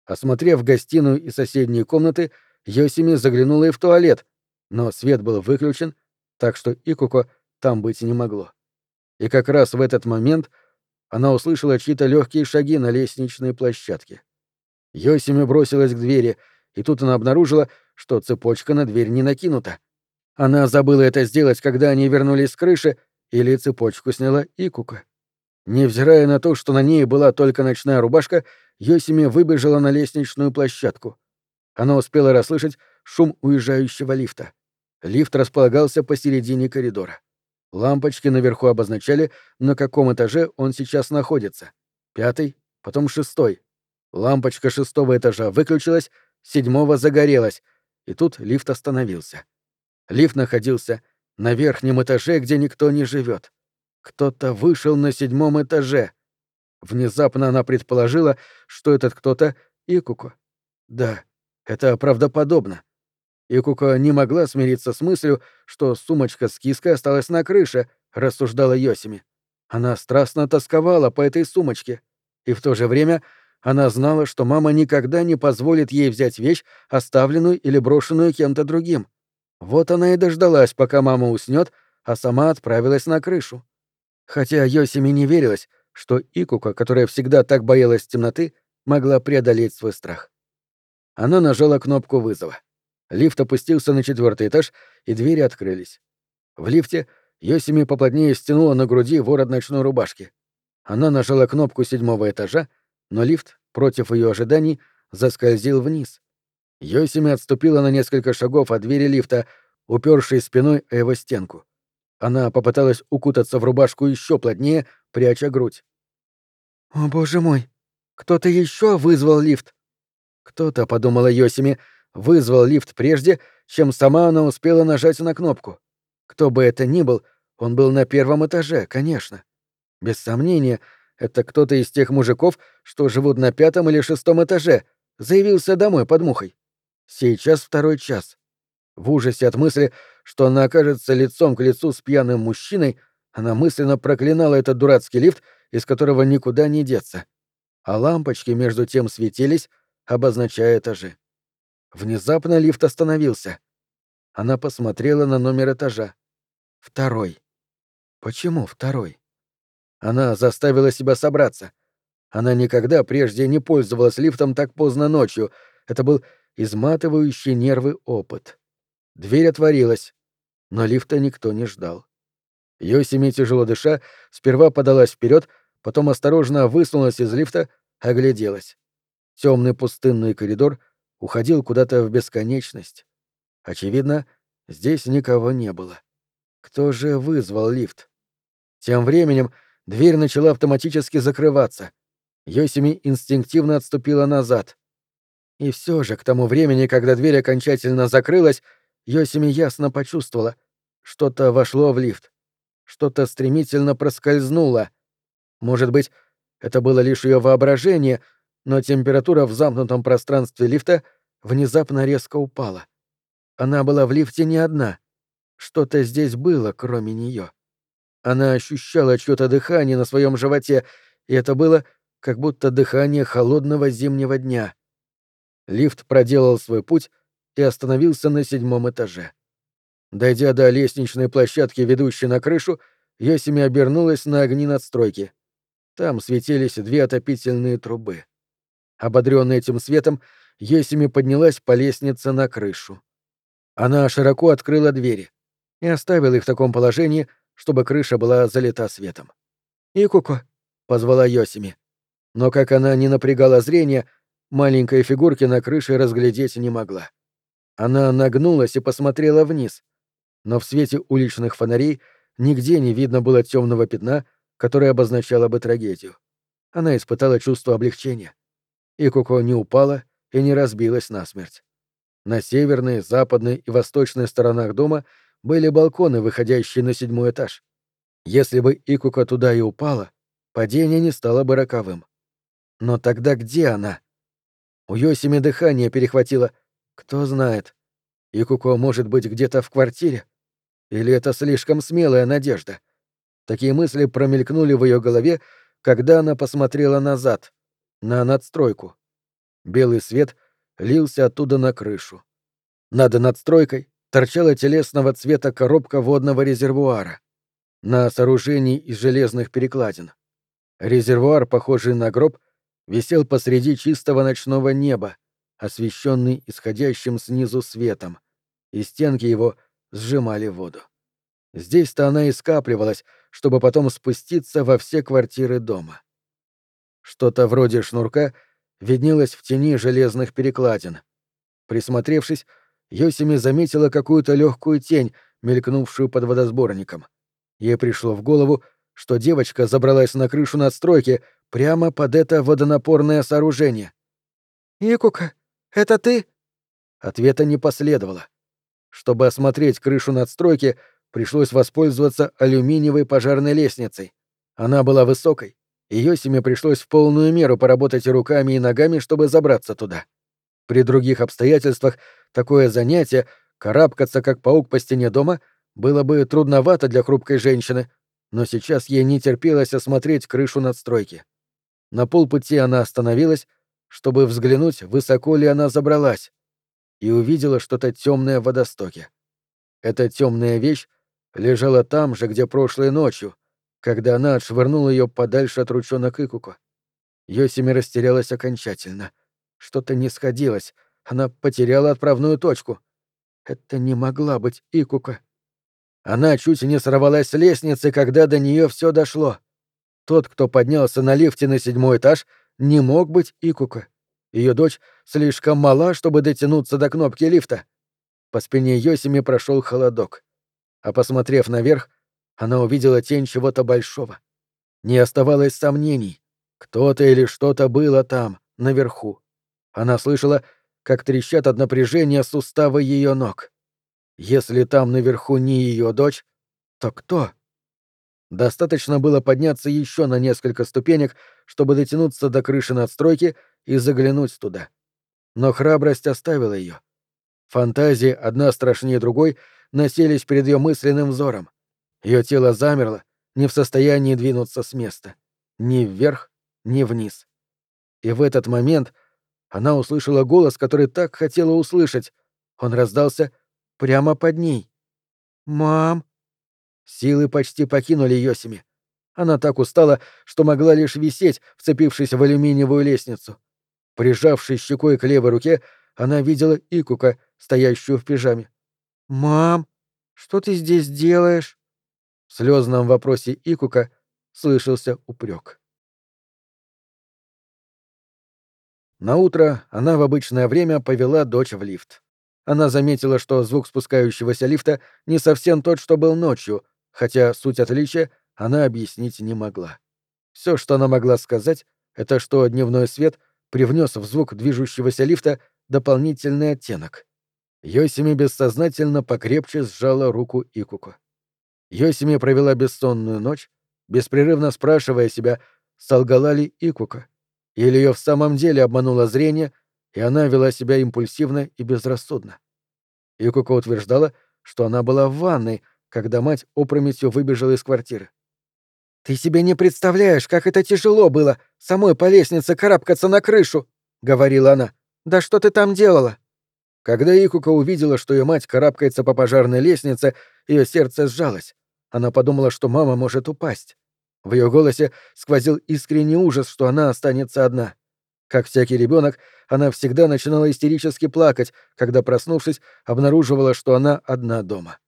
Осмотрев гостиную и соседние комнаты, Йосими заглянула и в туалет, но свет был выключен, так что Икуко там быть не могло. И как раз в этот момент она услышала чьи-то легкие шаги на лестничной площадке. Йосими бросилась к двери, и тут она обнаружила, что цепочка на дверь не накинута. Она забыла это сделать, когда они вернулись с крыши, или цепочку сняла Икука. Невзирая на то, что на ней была только ночная рубашка, Йосими выбежала на лестничную площадку. Она успела расслышать шум уезжающего лифта. Лифт располагался посередине коридора. Лампочки наверху обозначали, на каком этаже он сейчас находится. Пятый, потом шестой. Лампочка шестого этажа выключилась, седьмого загорелась, и тут лифт остановился. Лифт находился на верхнем этаже, где никто не живет. Кто-то вышел на седьмом этаже. Внезапно она предположила, что этот кто-то — Икуко. Да, это правдоподобно. Икуко не могла смириться с мыслью, что сумочка с киской осталась на крыше, рассуждала Йосими. Она страстно тосковала по этой сумочке. И в то же время она знала, что мама никогда не позволит ей взять вещь, оставленную или брошенную кем-то другим. Вот она и дождалась, пока мама уснет, а сама отправилась на крышу. Хотя Йосими не верилась, что Икука, которая всегда так боялась темноты, могла преодолеть свой страх. Она нажала кнопку вызова. Лифт опустился на четвертый этаж, и двери открылись. В лифте Йосими поплотнее стянула на груди ворот ночной рубашки. Она нажала кнопку седьмого этажа, но лифт, против ее ожиданий, заскользил вниз. Йосими отступила на несколько шагов от двери лифта, упершись спиной его стенку. Она попыталась укутаться в рубашку еще плотнее, пряча грудь. «О, боже мой! Кто-то еще вызвал лифт!» Кто-то, подумала Йосими, вызвал лифт прежде, чем сама она успела нажать на кнопку. Кто бы это ни был, он был на первом этаже, конечно. Без сомнения, это кто-то из тех мужиков, что живут на пятом или шестом этаже, заявился домой под мухой. Сейчас второй час. В ужасе от мысли, что она окажется лицом к лицу с пьяным мужчиной, она мысленно проклинала этот дурацкий лифт, из которого никуда не деться. А лампочки между тем светились, обозначая этажи. Внезапно лифт остановился. Она посмотрела на номер этажа. Второй. Почему второй? Она заставила себя собраться. Она никогда прежде не пользовалась лифтом так поздно ночью. Это был изматывающий нервы опыт. Дверь отворилась, но лифта никто не ждал. Йосими, тяжело дыша, сперва подалась вперед, потом осторожно высунулась из лифта, огляделась. Темный пустынный коридор уходил куда-то в бесконечность. Очевидно, здесь никого не было. Кто же вызвал лифт? Тем временем дверь начала автоматически закрываться. Йосими инстинктивно отступила назад. И все же, к тому времени, когда дверь окончательно закрылась, Йосими ясно почувствовала, что-то вошло в лифт. Что-то стремительно проскользнуло. Может быть, это было лишь ее воображение, но температура в замкнутом пространстве лифта внезапно резко упала. Она была в лифте не одна. Что-то здесь было, кроме нее. Она ощущала чьё-то дыхание на своем животе, и это было как будто дыхание холодного зимнего дня. Лифт проделал свой путь и остановился на седьмом этаже. Дойдя до лестничной площадки, ведущей на крышу, Йосими обернулась на огни надстройки. Там светились две отопительные трубы. Ободрённая этим светом, Йосими поднялась по лестнице на крышу. Она широко открыла двери и оставила их в таком положении, чтобы крыша была залита светом. «Икуко», — позвала Йосими. Но как она не напрягала зрение, маленькой фигурки на крыше разглядеть не могла. Она нагнулась и посмотрела вниз, но в свете уличных фонарей нигде не видно было темного пятна, которое обозначало бы трагедию. Она испытала чувство облегчения. И Куко не упала и не разбилась насмерть. На северной, западной и восточной сторонах дома были балконы, выходящие на седьмой этаж. Если бы Икука туда и упала, падение не стало бы роковым. Но тогда где она? У Йосими дыхание перехватило. Кто знает. Икуко может быть где-то в квартире. Или это слишком смелая надежда? Такие мысли промелькнули в ее голове, когда она посмотрела назад, на надстройку. Белый свет лился оттуда на крышу. Над надстройкой торчала телесного цвета коробка водного резервуара. На сооружении из железных перекладин. Резервуар, похожий на гроб, висел посреди чистого ночного неба, освещенный исходящим снизу светом, и стенки его сжимали воду. Здесь-то она и скапливалась, чтобы потом спуститься во все квартиры дома. Что-то вроде шнурка виднелось в тени железных перекладин. Присмотревшись, Йосими заметила какую-то легкую тень, мелькнувшую под водосборником. Ей пришло в голову, что девочка забралась на крышу надстройки прямо под это водонапорное сооружение. «Икука, это ты?» Ответа не последовало. Чтобы осмотреть крышу надстройки, пришлось воспользоваться алюминиевой пожарной лестницей. Она была высокой, и Йосиме пришлось в полную меру поработать руками и ногами, чтобы забраться туда. При других обстоятельствах такое занятие, карабкаться как паук по стене дома, было бы трудновато для хрупкой женщины, но сейчас ей не терпелось осмотреть крышу надстройки. На полпути она остановилась, чтобы взглянуть, высоко ли она забралась и увидела что-то темное в водостоке. Эта темная вещь лежала там же, где прошлой ночью, когда она отшвырнула ее подальше от ручонок Икуко. Йосими растерялась окончательно. Что-то не сходилось. Она потеряла отправную точку. Это не могла быть Икука. Она чуть не сорвалась с лестницы, когда до нее все дошло. Тот, кто поднялся на лифте на седьмой этаж, не мог быть Икука. Ее дочь слишком мала, чтобы дотянуться до кнопки лифта. По спине Йосими прошел холодок. А посмотрев наверх, она увидела тень чего-то большого. Не оставалось сомнений. Кто-то или что-то было там, наверху. Она слышала, как трещат от напряжения суставы ее ног. Если там наверху не ее дочь, то кто? Достаточно было подняться еще на несколько ступенек, чтобы дотянуться до крыши надстройки и заглянуть туда. Но храбрость оставила ее. Фантазии, одна страшнее другой, носились перед ее мысленным взором. Ее тело замерло, не в состоянии двинуться с места. Ни вверх, ни вниз. И в этот момент она услышала голос, который так хотела услышать. Он раздался прямо под ней. «Мам!» Силы почти покинули Йосими. Она так устала, что могла лишь висеть, вцепившись в алюминиевую лестницу. Прижавшись щекой к левой руке, она видела Икука, стоящую в пижаме. «Мам, что ты здесь делаешь?» В слезном вопросе Икука слышался упрек. На утро она в обычное время повела дочь в лифт. Она заметила, что звук спускающегося лифта не совсем тот, что был ночью, хотя суть отличия она объяснить не могла. Все, что она могла сказать, это что дневной свет привнес в звук движущегося лифта дополнительный оттенок. Йосими бессознательно покрепче сжала руку Икуку. Йосими провела бессонную ночь, беспрерывно спрашивая себя, солгала ли Икука, или ее в самом деле обмануло зрение, и она вела себя импульсивно и безрассудно. Икука утверждала, что она была в ванной, когда мать опрометью выбежала из квартиры. «Ты себе не представляешь, как это тяжело было, самой по лестнице карабкаться на крышу!» — говорила она. «Да что ты там делала?» Когда Икука увидела, что ее мать карабкается по пожарной лестнице, ее сердце сжалось. Она подумала, что мама может упасть. В ее голосе сквозил искренний ужас, что она останется одна. Как всякий ребенок, она всегда начинала истерически плакать, когда, проснувшись, обнаруживала, что она одна дома.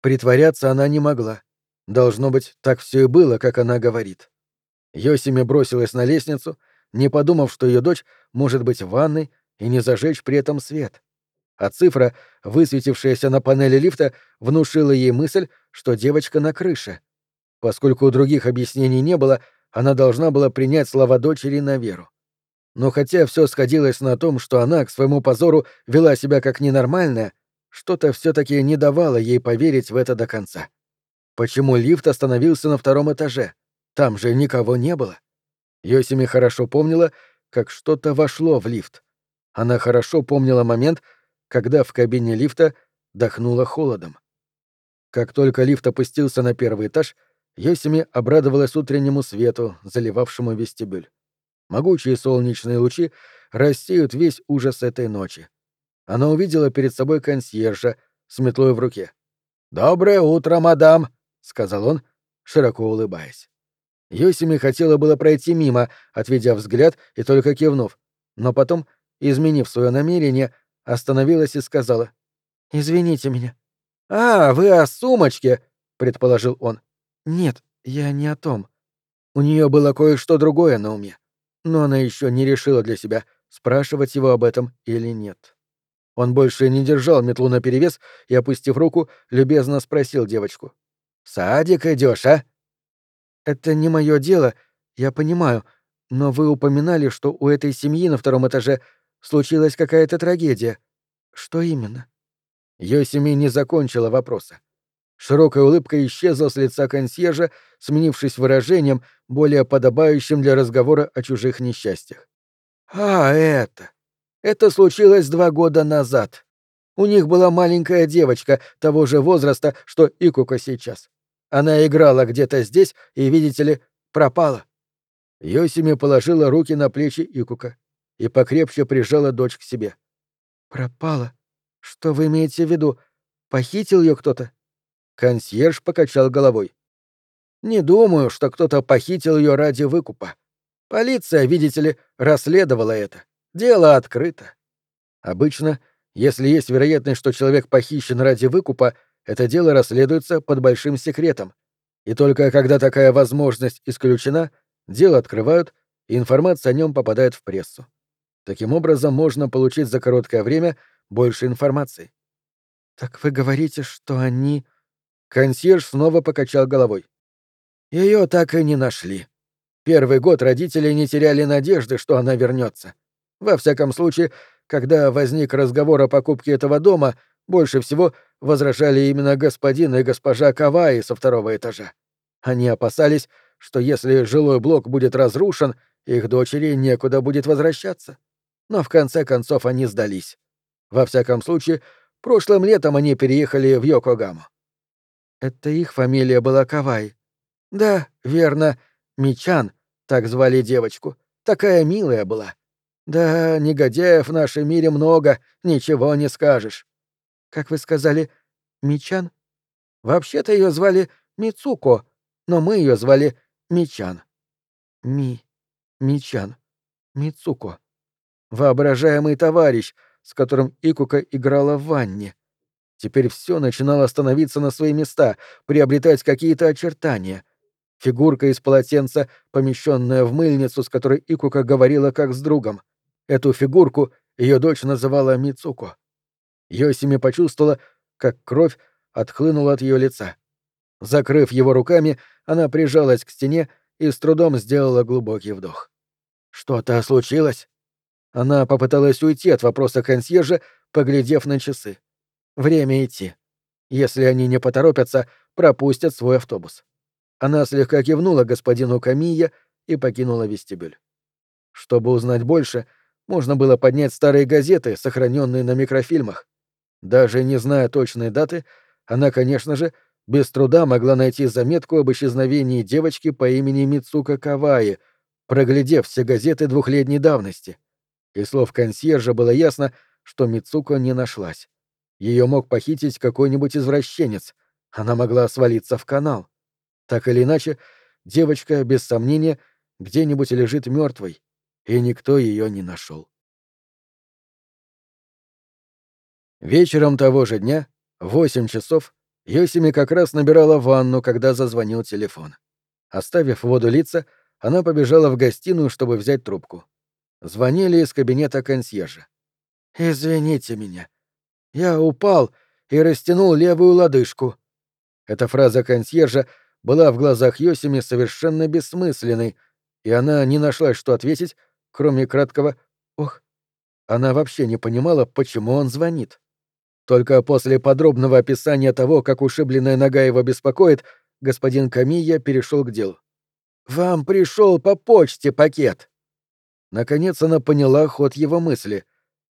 Притворяться она не могла. Должно быть, так все и было, как она говорит. Йосими бросилась на лестницу, не подумав, что ее дочь может быть в ванной и не зажечь при этом свет. А цифра, высветившаяся на панели лифта, внушила ей мысль, что девочка на крыше. Поскольку у других объяснений не было, она должна была принять слова дочери на веру. Но хотя все сходилось на том, что она, к своему позору, вела себя как ненормальная, что-то все таки не давало ей поверить в это до конца. Почему лифт остановился на втором этаже? Там же никого не было. Йосими хорошо помнила, как что-то вошло в лифт. Она хорошо помнила момент, когда в кабине лифта дохнуло холодом. Как только лифт опустился на первый этаж, Йосими обрадовалась утреннему свету, заливавшему вестибюль. Могучие солнечные лучи рассеют весь ужас этой ночи. Она увидела перед собой консьержа с метлой в руке. «Доброе утро, мадам!» — сказал он, широко улыбаясь. Йосими хотела было пройти мимо, отведя взгляд и только кивнув, но потом, изменив свое намерение, остановилась и сказала «Извините меня». «А, вы о сумочке!» — предположил он. «Нет, я не о том. У нее было кое-что другое на уме но она еще не решила для себя, спрашивать его об этом или нет. Он больше не держал метлу наперевес и, опустив руку, любезно спросил девочку. «В садик идешь, а?» «Это не мое дело, я понимаю, но вы упоминали, что у этой семьи на втором этаже случилась какая-то трагедия. Что именно?» Йосими не закончила вопроса. Широкая улыбка исчезла с лица консьержа, сменившись выражением, более подобающим для разговора о чужих несчастьях. «А, это! Это случилось два года назад. У них была маленькая девочка того же возраста, что Икука сейчас. Она играла где-то здесь и, видите ли, пропала». Йосими положила руки на плечи Икука и покрепче прижала дочь к себе. «Пропала? Что вы имеете в виду? Похитил ее кто-то?» Консьерж покачал головой. «Не думаю, что кто-то похитил ее ради выкупа. Полиция, видите ли, расследовала это. Дело открыто. Обычно, если есть вероятность, что человек похищен ради выкупа, это дело расследуется под большим секретом. И только когда такая возможность исключена, дело открывают, и информация о нем попадает в прессу. Таким образом, можно получить за короткое время больше информации. «Так вы говорите, что они...» Консьерж снова покачал головой. Ее так и не нашли. Первый год родители не теряли надежды, что она вернется. Во всяком случае, когда возник разговор о покупке этого дома, больше всего возражали именно господин и госпожа Каваи со второго этажа. Они опасались, что если жилой блок будет разрушен, их дочери некуда будет возвращаться. Но в конце концов они сдались. Во всяком случае, прошлым летом они переехали в Йокогаму. Это их фамилия была Кавай. Да, верно, Мичан, так звали девочку. Такая милая была. Да, негодяев в нашем мире много, ничего не скажешь. Как вы сказали, Мичан? Вообще-то ее звали Мицуко, но мы ее звали Мичан. Ми. Мичан. Мицуко. Воображаемый товарищ, с которым Икука играла в ванне. Теперь все начинало становиться на свои места, приобретать какие-то очертания. Фигурка из полотенца, помещенная в мыльницу, с которой Икука говорила как с другом. Эту фигурку ее дочь называла Мицуко. Йосими почувствовала, как кровь отхлынула от ее лица. Закрыв его руками, она прижалась к стене и с трудом сделала глубокий вдох. «Что-то случилось?» Она попыталась уйти от вопроса консьержа, поглядев на часы. Время идти. Если они не поторопятся, пропустят свой автобус. Она слегка кивнула господину Камия и покинула вестибюль. Чтобы узнать больше, можно было поднять старые газеты, сохраненные на микрофильмах. Даже не зная точной даты, она, конечно же, без труда могла найти заметку об исчезновении девочки по имени Мицука Каваи, проглядев все газеты двухлетней давности. Из слов консьержа было ясно, что Мицука не нашлась. Ее мог похитить какой-нибудь извращенец. Она могла свалиться в канал. Так или иначе, девочка, без сомнения, где-нибудь лежит мертвой, и никто ее не нашел. Вечером того же дня, в восемь часов, Йосими как раз набирала ванну, когда зазвонил телефон. Оставив воду литься, она побежала в гостиную, чтобы взять трубку. Звонили из кабинета консьержа. «Извините меня. Я упал и растянул левую лодыжку». Эта фраза консьержа была в глазах Йосими совершенно бессмысленной, и она не нашла, что ответить, кроме краткого «Ох». Она вообще не понимала, почему он звонит. Только после подробного описания того, как ушибленная нога его беспокоит, господин Камия перешел к делу. «Вам пришел по почте пакет». Наконец она поняла ход его мысли.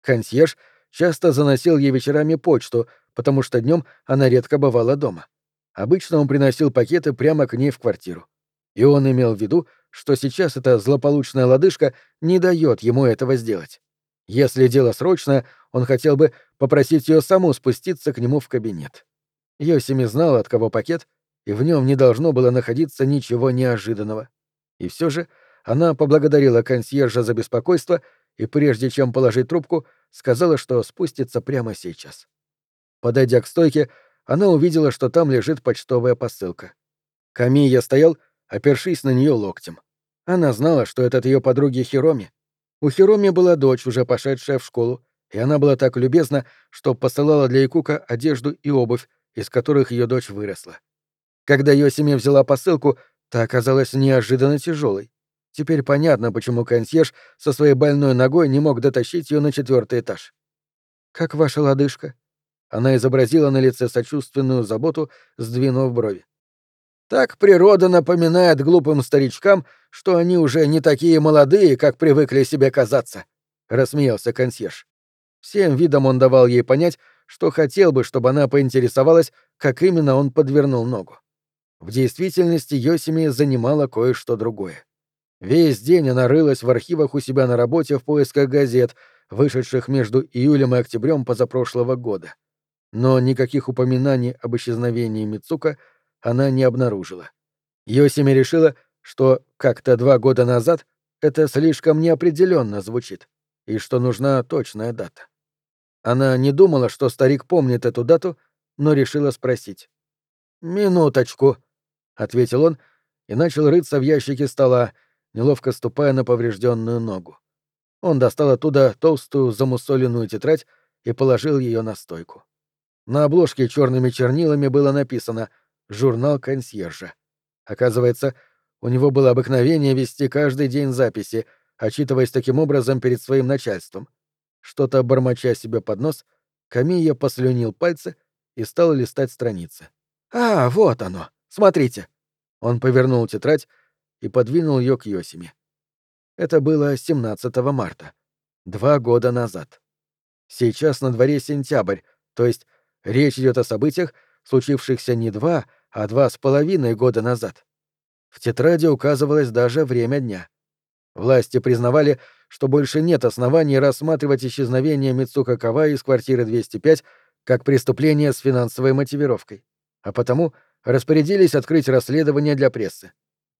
Консьерж часто заносил ей вечерами почту, потому что днем она редко бывала дома. Обычно он приносил пакеты прямо к ней в квартиру. И он имел в виду, что сейчас эта злополучная лодыжка не дает ему этого сделать. Если дело срочное, он хотел бы попросить ее саму спуститься к нему в кабинет. Йосими знала, от кого пакет, и в нем не должно было находиться ничего неожиданного. И все же она поблагодарила консьержа за беспокойство и, прежде чем положить трубку, сказала, что спустится прямо сейчас. Подойдя к стойке, она увидела, что там лежит почтовая посылка. Камия стоял, опершись на нее локтем. Она знала, что это от ее подруги Хироми. У Хироми была дочь, уже пошедшая в школу, и она была так любезна, что посылала для Икука одежду и обувь, из которых ее дочь выросла. Когда Йосими взяла посылку, та оказалась неожиданно тяжелой. Теперь понятно, почему консьерж со своей больной ногой не мог дотащить ее на четвертый этаж. «Как ваша лодыжка?» Она изобразила на лице сочувственную заботу, сдвинув брови. «Так природа напоминает глупым старичкам, что они уже не такие молодые, как привыкли себе казаться», — рассмеялся консьерж. Всем видом он давал ей понять, что хотел бы, чтобы она поинтересовалась, как именно он подвернул ногу. В действительности Йосими занимала кое-что другое. Весь день она рылась в архивах у себя на работе в поисках газет, вышедших между июлем и октябрем позапрошлого года. Но никаких упоминаний об исчезновении Мицука она не обнаружила. Йосими решила, что как-то два года назад это слишком неопределенно звучит, и что нужна точная дата. Она не думала, что старик помнит эту дату, но решила спросить. «Минуточку», — ответил он и начал рыться в ящике стола, неловко ступая на поврежденную ногу. Он достал оттуда толстую замусоленную тетрадь и положил ее на стойку. На обложке черными чернилами было написано «Журнал консьержа». Оказывается, у него было обыкновение вести каждый день записи, отчитываясь таким образом перед своим начальством. Что-то бормоча себе под нос, Камия послюнил пальцы и стал листать страницы. «А, вот оно! Смотрите!» Он повернул тетрадь и подвинул ее к Йосиме. Это было 17 марта, два года назад. Сейчас на дворе сентябрь, то есть речь идет о событиях, случившихся не два, а два с половиной года назад. В тетради указывалось даже время дня. Власти признавали, что больше нет оснований рассматривать исчезновение Мицука Кавай из квартиры 205 как преступление с финансовой мотивировкой, а потому распорядились открыть расследование для прессы.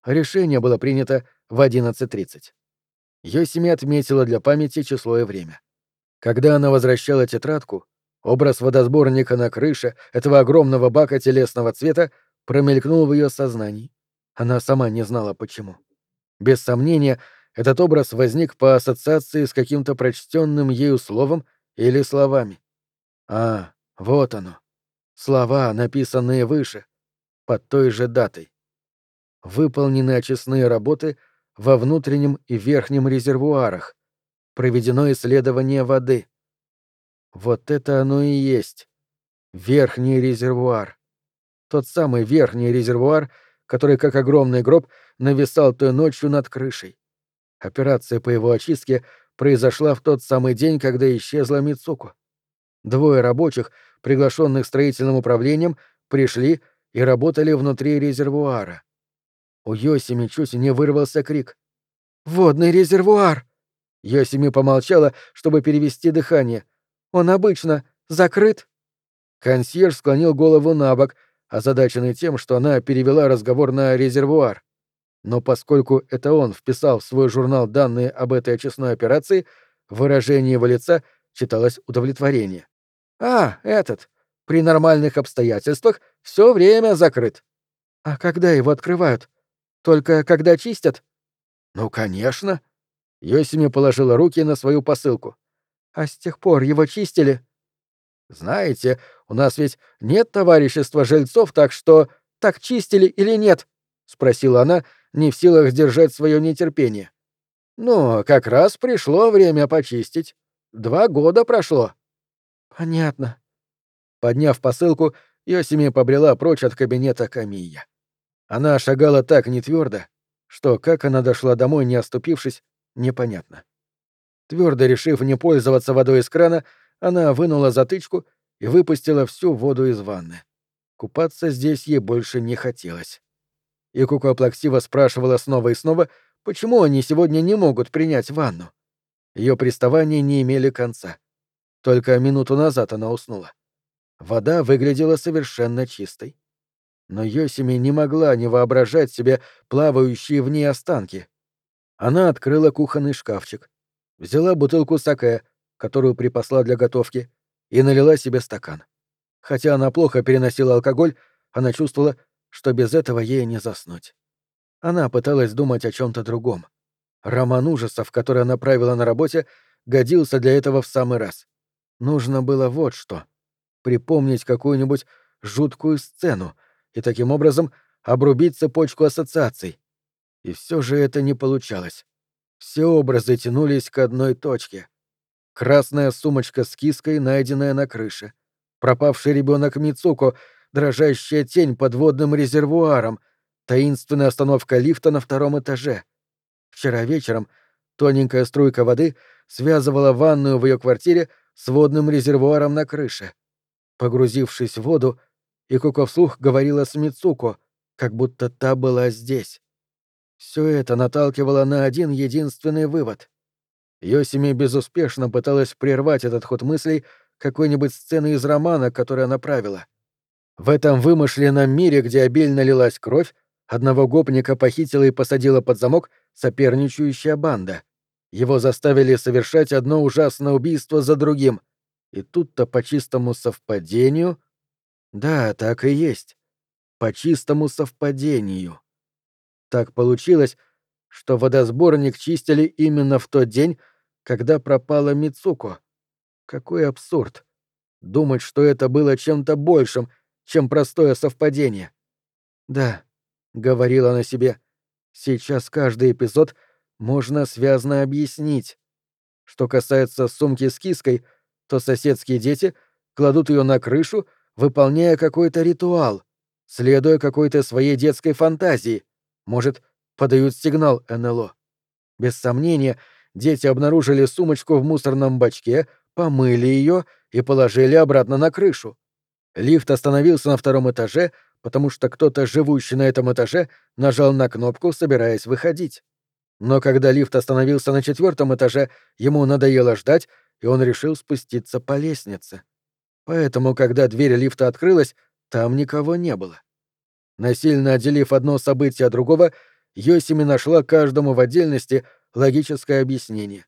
Решение было принято в 11.30. Йосими отметила для памяти число и время. Когда она возвращала тетрадку, образ водосборника на крыше этого огромного бака телесного цвета промелькнул в ее сознании. Она сама не знала почему. Без сомнения, этот образ возник по ассоциации с каким-то прочтенным ею словом или словами. А, вот оно. Слова, написанные выше, под той же датой. Выполнены очистные работы во внутреннем и верхнем резервуарах. Проведено исследование воды. Вот это оно и есть. Верхний резервуар. Тот самый верхний резервуар, который, как огромный гроб, нависал той ночью над крышей. Операция по его очистке произошла в тот самый день, когда исчезла Мицуко. Двое рабочих, приглашенных строительным управлением, пришли и работали внутри резервуара. У Йосими чуть не вырвался крик. «Водный резервуар!» Йосими помолчала, чтобы перевести дыхание. «Он обычно закрыт?» Консьерж склонил голову на бок, озадаченный тем, что она перевела разговор на резервуар. Но поскольку это он вписал в свой журнал данные об этой очистной операции, в выражении его лица читалось удовлетворение. «А, этот. При нормальных обстоятельствах все время закрыт». «А когда его открывают? Только когда чистят?» «Ну, конечно». Йосими положила руки на свою посылку. «А с тех пор его чистили?» «Знаете, у нас ведь нет товарищества жильцов, так что так чистили или нет?» — спросила она, не в силах сдержать свое нетерпение. «Ну, как раз пришло время почистить. Два года прошло». «Понятно». Подняв посылку, Йосими побрела прочь от кабинета Камия. Она шагала так нетвёрдо, что как она дошла домой, не оступившись, непонятно. Твердо решив не пользоваться водой из крана, она вынула затычку и выпустила всю воду из ванны. Купаться здесь ей больше не хотелось. И Куко плаксиво спрашивала снова и снова, почему они сегодня не могут принять ванну. Ее приставания не имели конца. Только минуту назад она уснула. Вода выглядела совершенно чистой. Но Йосими не могла не воображать себе плавающие в ней останки. Она открыла кухонный шкафчик, взяла бутылку саке, которую припасла для готовки, и налила себе стакан. Хотя она плохо переносила алкоголь, она чувствовала, что без этого ей не заснуть. Она пыталась думать о чем то другом. Роман ужасов, который она правила на работе, годился для этого в самый раз. Нужно было вот что — припомнить какую-нибудь жуткую сцену и таким образом обрубить цепочку ассоциаций. И все же это не получалось. Все образы тянулись к одной точке. Красная сумочка с киской, найденная на крыше. Пропавший ребенок Мицуко, дрожащая тень под водным резервуаром, таинственная остановка лифта на втором этаже. Вчера вечером тоненькая струйка воды связывала ванную в ее квартире с водным резервуаром на крыше. Погрузившись в воду, Икуко вслух говорила с Мицуко, как будто та была здесь. Все это наталкивало на один единственный вывод. Йосими безуспешно пыталась прервать этот ход мыслей какой-нибудь сцены из романа, который она правила. В этом вымышленном мире, где обильно лилась кровь, одного гопника похитила и посадила под замок соперничающая банда. Его заставили совершать одно ужасное убийство за другим. И тут-то по чистому совпадению... Да, так и есть. По чистому совпадению. Так получилось, что водосборник чистили именно в тот день, когда пропала Мицуко. Какой абсурд. Думать, что это было чем-то большим, чем простое совпадение. Да, — говорила она себе, — сейчас каждый эпизод можно связно объяснить. Что касается сумки с киской, то соседские дети кладут ее на крышу, выполняя какой-то ритуал, следуя какой-то своей детской фантазии. Может, подают сигнал НЛО. Без сомнения, дети обнаружили сумочку в мусорном бачке, помыли ее и положили обратно на крышу. Лифт остановился на втором этаже, потому что кто-то, живущий на этом этаже, нажал на кнопку, собираясь выходить. Но когда лифт остановился на четвертом этаже, ему надоело ждать, и он решил спуститься по лестнице. Поэтому, когда дверь лифта открылась, там никого не было. Насильно отделив одно событие от другого, Йосими нашла каждому в отдельности логическое объяснение.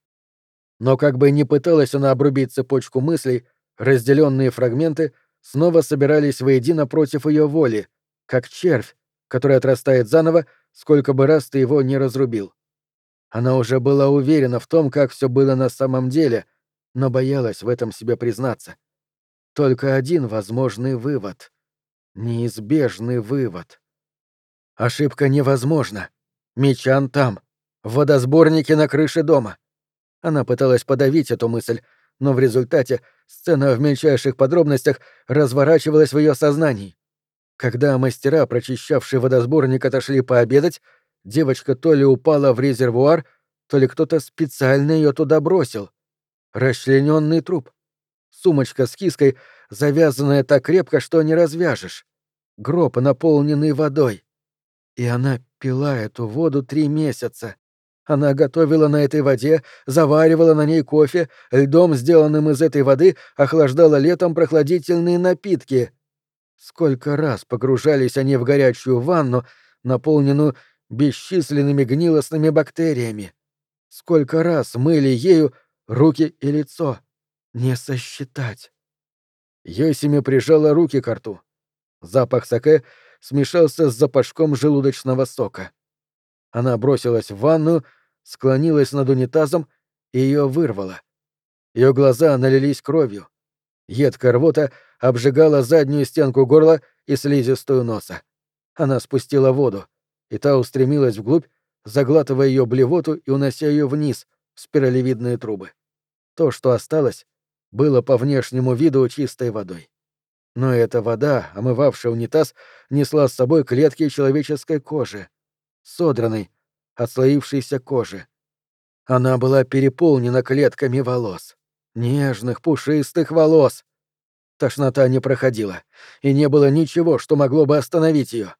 Но как бы ни пыталась она обрубить цепочку мыслей, разделенные фрагменты снова собирались воедино против ее воли, как червь, который отрастает заново, сколько бы раз ты его не разрубил. Она уже была уверена в том, как все было на самом деле, но боялась в этом себе признаться. Только один возможный вывод. Неизбежный вывод. Ошибка невозможна. Мечан там, в водосборнике на крыше дома. Она пыталась подавить эту мысль, но в результате сцена в мельчайших подробностях разворачивалась в ее сознании. Когда мастера, прочищавшие водосборник, отошли пообедать, девочка то ли упала в резервуар, то ли кто-то специально ее туда бросил. Расчлененный труп. Сумочка с киской, завязанная так крепко, что не развяжешь. Гроб, наполненный водой. И она пила эту воду три месяца. Она готовила на этой воде, заваривала на ней кофе, льдом, сделанным из этой воды, охлаждала летом прохладительные напитки. Сколько раз погружались они в горячую ванну, наполненную бесчисленными гнилостными бактериями. Сколько раз мыли ею руки и лицо. Не сосчитать. Йосими прижала руки к рту. Запах саке смешался с запашком желудочного сока. Она бросилась в ванную, склонилась над унитазом и ее вырвало. Ее глаза налились кровью. Едкая рвота обжигала заднюю стенку горла и слизистую носа. Она спустила воду, и та устремилась вглубь, заглатывая ее блевоту и унося ее вниз, в спиралевидные трубы. То, что осталось, было по внешнему виду чистой водой. Но эта вода, омывавшая унитаз, несла с собой клетки человеческой кожи, содранной, отслоившейся кожи. Она была переполнена клетками волос. Нежных, пушистых волос. Тошнота не проходила, и не было ничего, что могло бы остановить ее.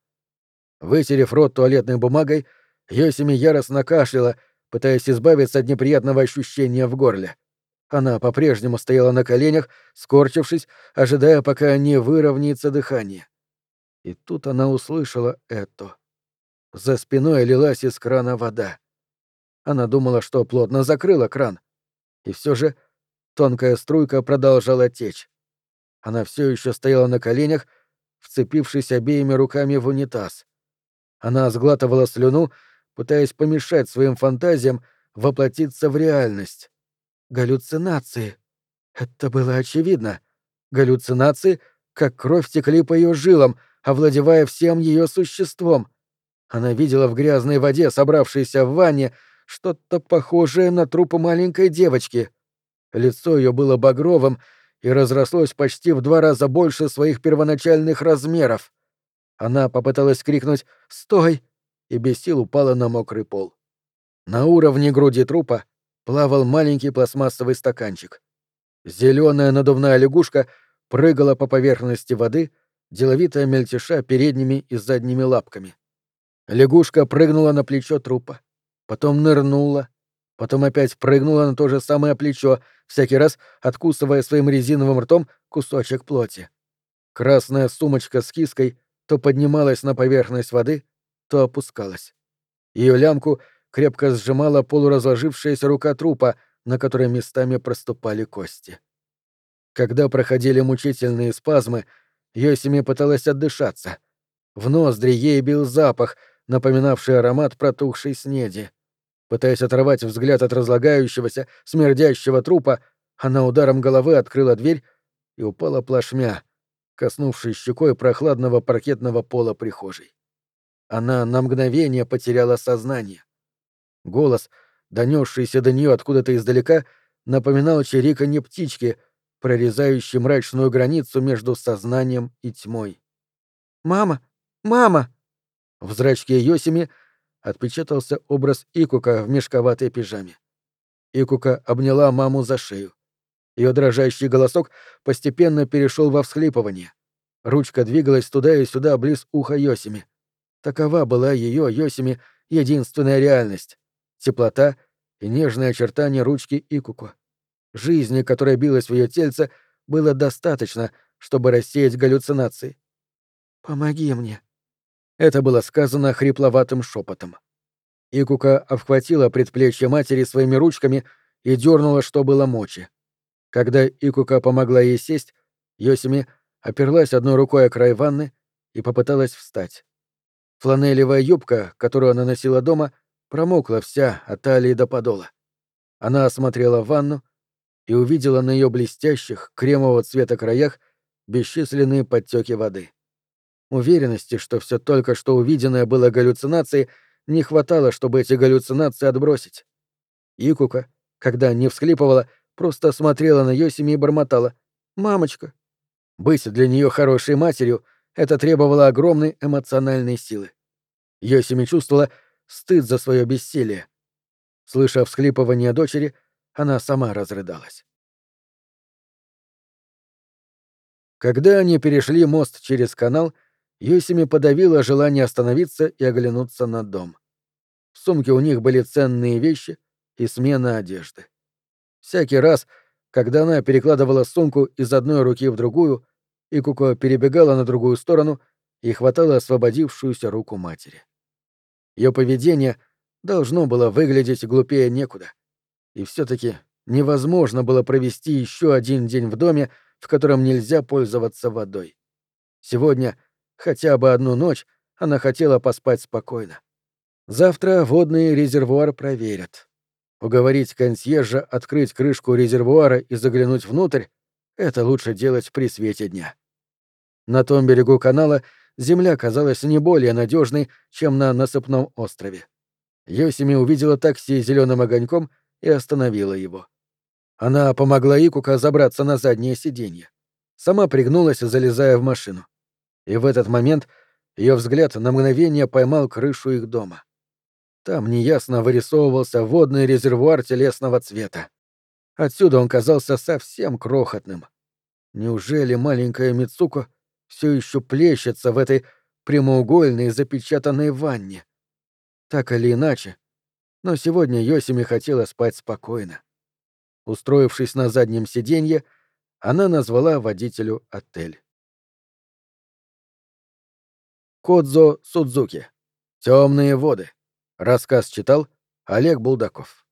Вытерев рот туалетной бумагой, Йосими яростно кашляла, пытаясь избавиться от неприятного ощущения в горле. Она по-прежнему стояла на коленях, скорчившись, ожидая, пока не выровняется дыхание. И тут она услышала это. За спиной лилась из крана вода. Она думала, что плотно закрыла кран. И все же тонкая струйка продолжала течь. Она все еще стояла на коленях, вцепившись обеими руками в унитаз. Она сглатывала слюну, пытаясь помешать своим фантазиям воплотиться в реальность. Галлюцинации. Это было очевидно. Галлюцинации, как кровь текли по ее жилам, овладевая всем ее существом. Она видела в грязной воде, собравшейся в ванне, что-то похожее на труп маленькой девочки. Лицо ее было багровым и разрослось почти в два раза больше своих первоначальных размеров. Она попыталась крикнуть «Стой!» и без сил упала на мокрый пол. На уровне груди трупа плавал маленький пластмассовый стаканчик. Зеленая надувная лягушка прыгала по поверхности воды, деловитая мельтеша передними и задними лапками. Лягушка прыгнула на плечо трупа, потом нырнула, потом опять прыгнула на то же самое плечо, всякий раз откусывая своим резиновым ртом кусочек плоти. Красная сумочка с киской то поднималась на поверхность воды, то опускалась. Ее лямку крепко сжимала полуразложившаяся рука трупа, на которой местами проступали кости. Когда проходили мучительные спазмы, Йосими пыталась отдышаться. В ноздри ей бил запах, напоминавший аромат протухшей снеди. Пытаясь оторвать взгляд от разлагающегося, смердящего трупа, она ударом головы открыла дверь и упала плашмя, коснувшись щекой прохладного паркетного пола прихожей. Она на мгновение потеряла сознание. Голос, донесшийся до нее откуда-то издалека, напоминал чириканье птички, прорезающей мрачную границу между сознанием и тьмой. «Мама! Мама!» В зрачке Йосими отпечатался образ Икука в мешковатой пижаме. Икука обняла маму за шею. Ее дрожащий голосок постепенно перешел во всхлипывание. Ручка двигалась туда и сюда близ уха Йосими. Такова была ее, Йосими, единственная реальность. Теплота и нежные очертания ручки Икуку. Жизни, которая билась в ее тельце, было достаточно, чтобы рассеять галлюцинации. «Помоги мне», это было сказано хрипловатым шепотом. Икука обхватила предплечье матери своими ручками и дернула, что было мочи. Когда Икука помогла ей сесть, Йосими оперлась одной рукой о край ванны и попыталась встать. Фланелевая юбка, которую она носила дома, промокла вся от талии до подола. Она осмотрела ванну и увидела на ее блестящих, кремового цвета краях бесчисленные подтеки воды. Уверенности, что все только что увиденное было галлюцинацией, не хватало, чтобы эти галлюцинации отбросить. Икука, когда не всхлипывала, просто смотрела на Йосими и бормотала. «Мамочка!» Быть для нее хорошей матерью — это требовало огромной эмоциональной силы. Йосими чувствовала стыд за свое бессилие. Слыша всхлипывание дочери, она сама разрыдалась. Когда они перешли мост через канал, Юсими подавила желание остановиться и оглянуться на дом. В сумке у них были ценные вещи и смена одежды. Всякий раз, когда она перекладывала сумку из одной руки в другую, Икуко перебегала на другую сторону и хватала освободившуюся руку матери. Ее поведение должно было выглядеть глупее некуда. И все таки невозможно было провести еще один день в доме, в котором нельзя пользоваться водой. Сегодня — Хотя бы одну ночь она хотела поспать спокойно. Завтра водный резервуар проверят. Уговорить консьержа открыть крышку резервуара и заглянуть внутрь — это лучше делать при свете дня. На том берегу канала земля казалась не более надежной, чем на насыпном острове. Йосими увидела такси зеленым огоньком и остановила его. Она помогла Икука забраться на заднее сиденье. Сама пригнулась, залезая в машину и в этот момент ее взгляд на мгновение поймал крышу их дома. Там неясно вырисовывался водный резервуар телесного цвета. Отсюда он казался совсем крохотным. Неужели маленькая Мицуко все еще плещется в этой прямоугольной запечатанной ванне? Так или иначе, но сегодня Йосими хотела спать спокойно. Устроившись на заднем сиденье, она назвала водителю отель. Кодзо Судзуки. Темные воды. Рассказ читал Олег Булдаков.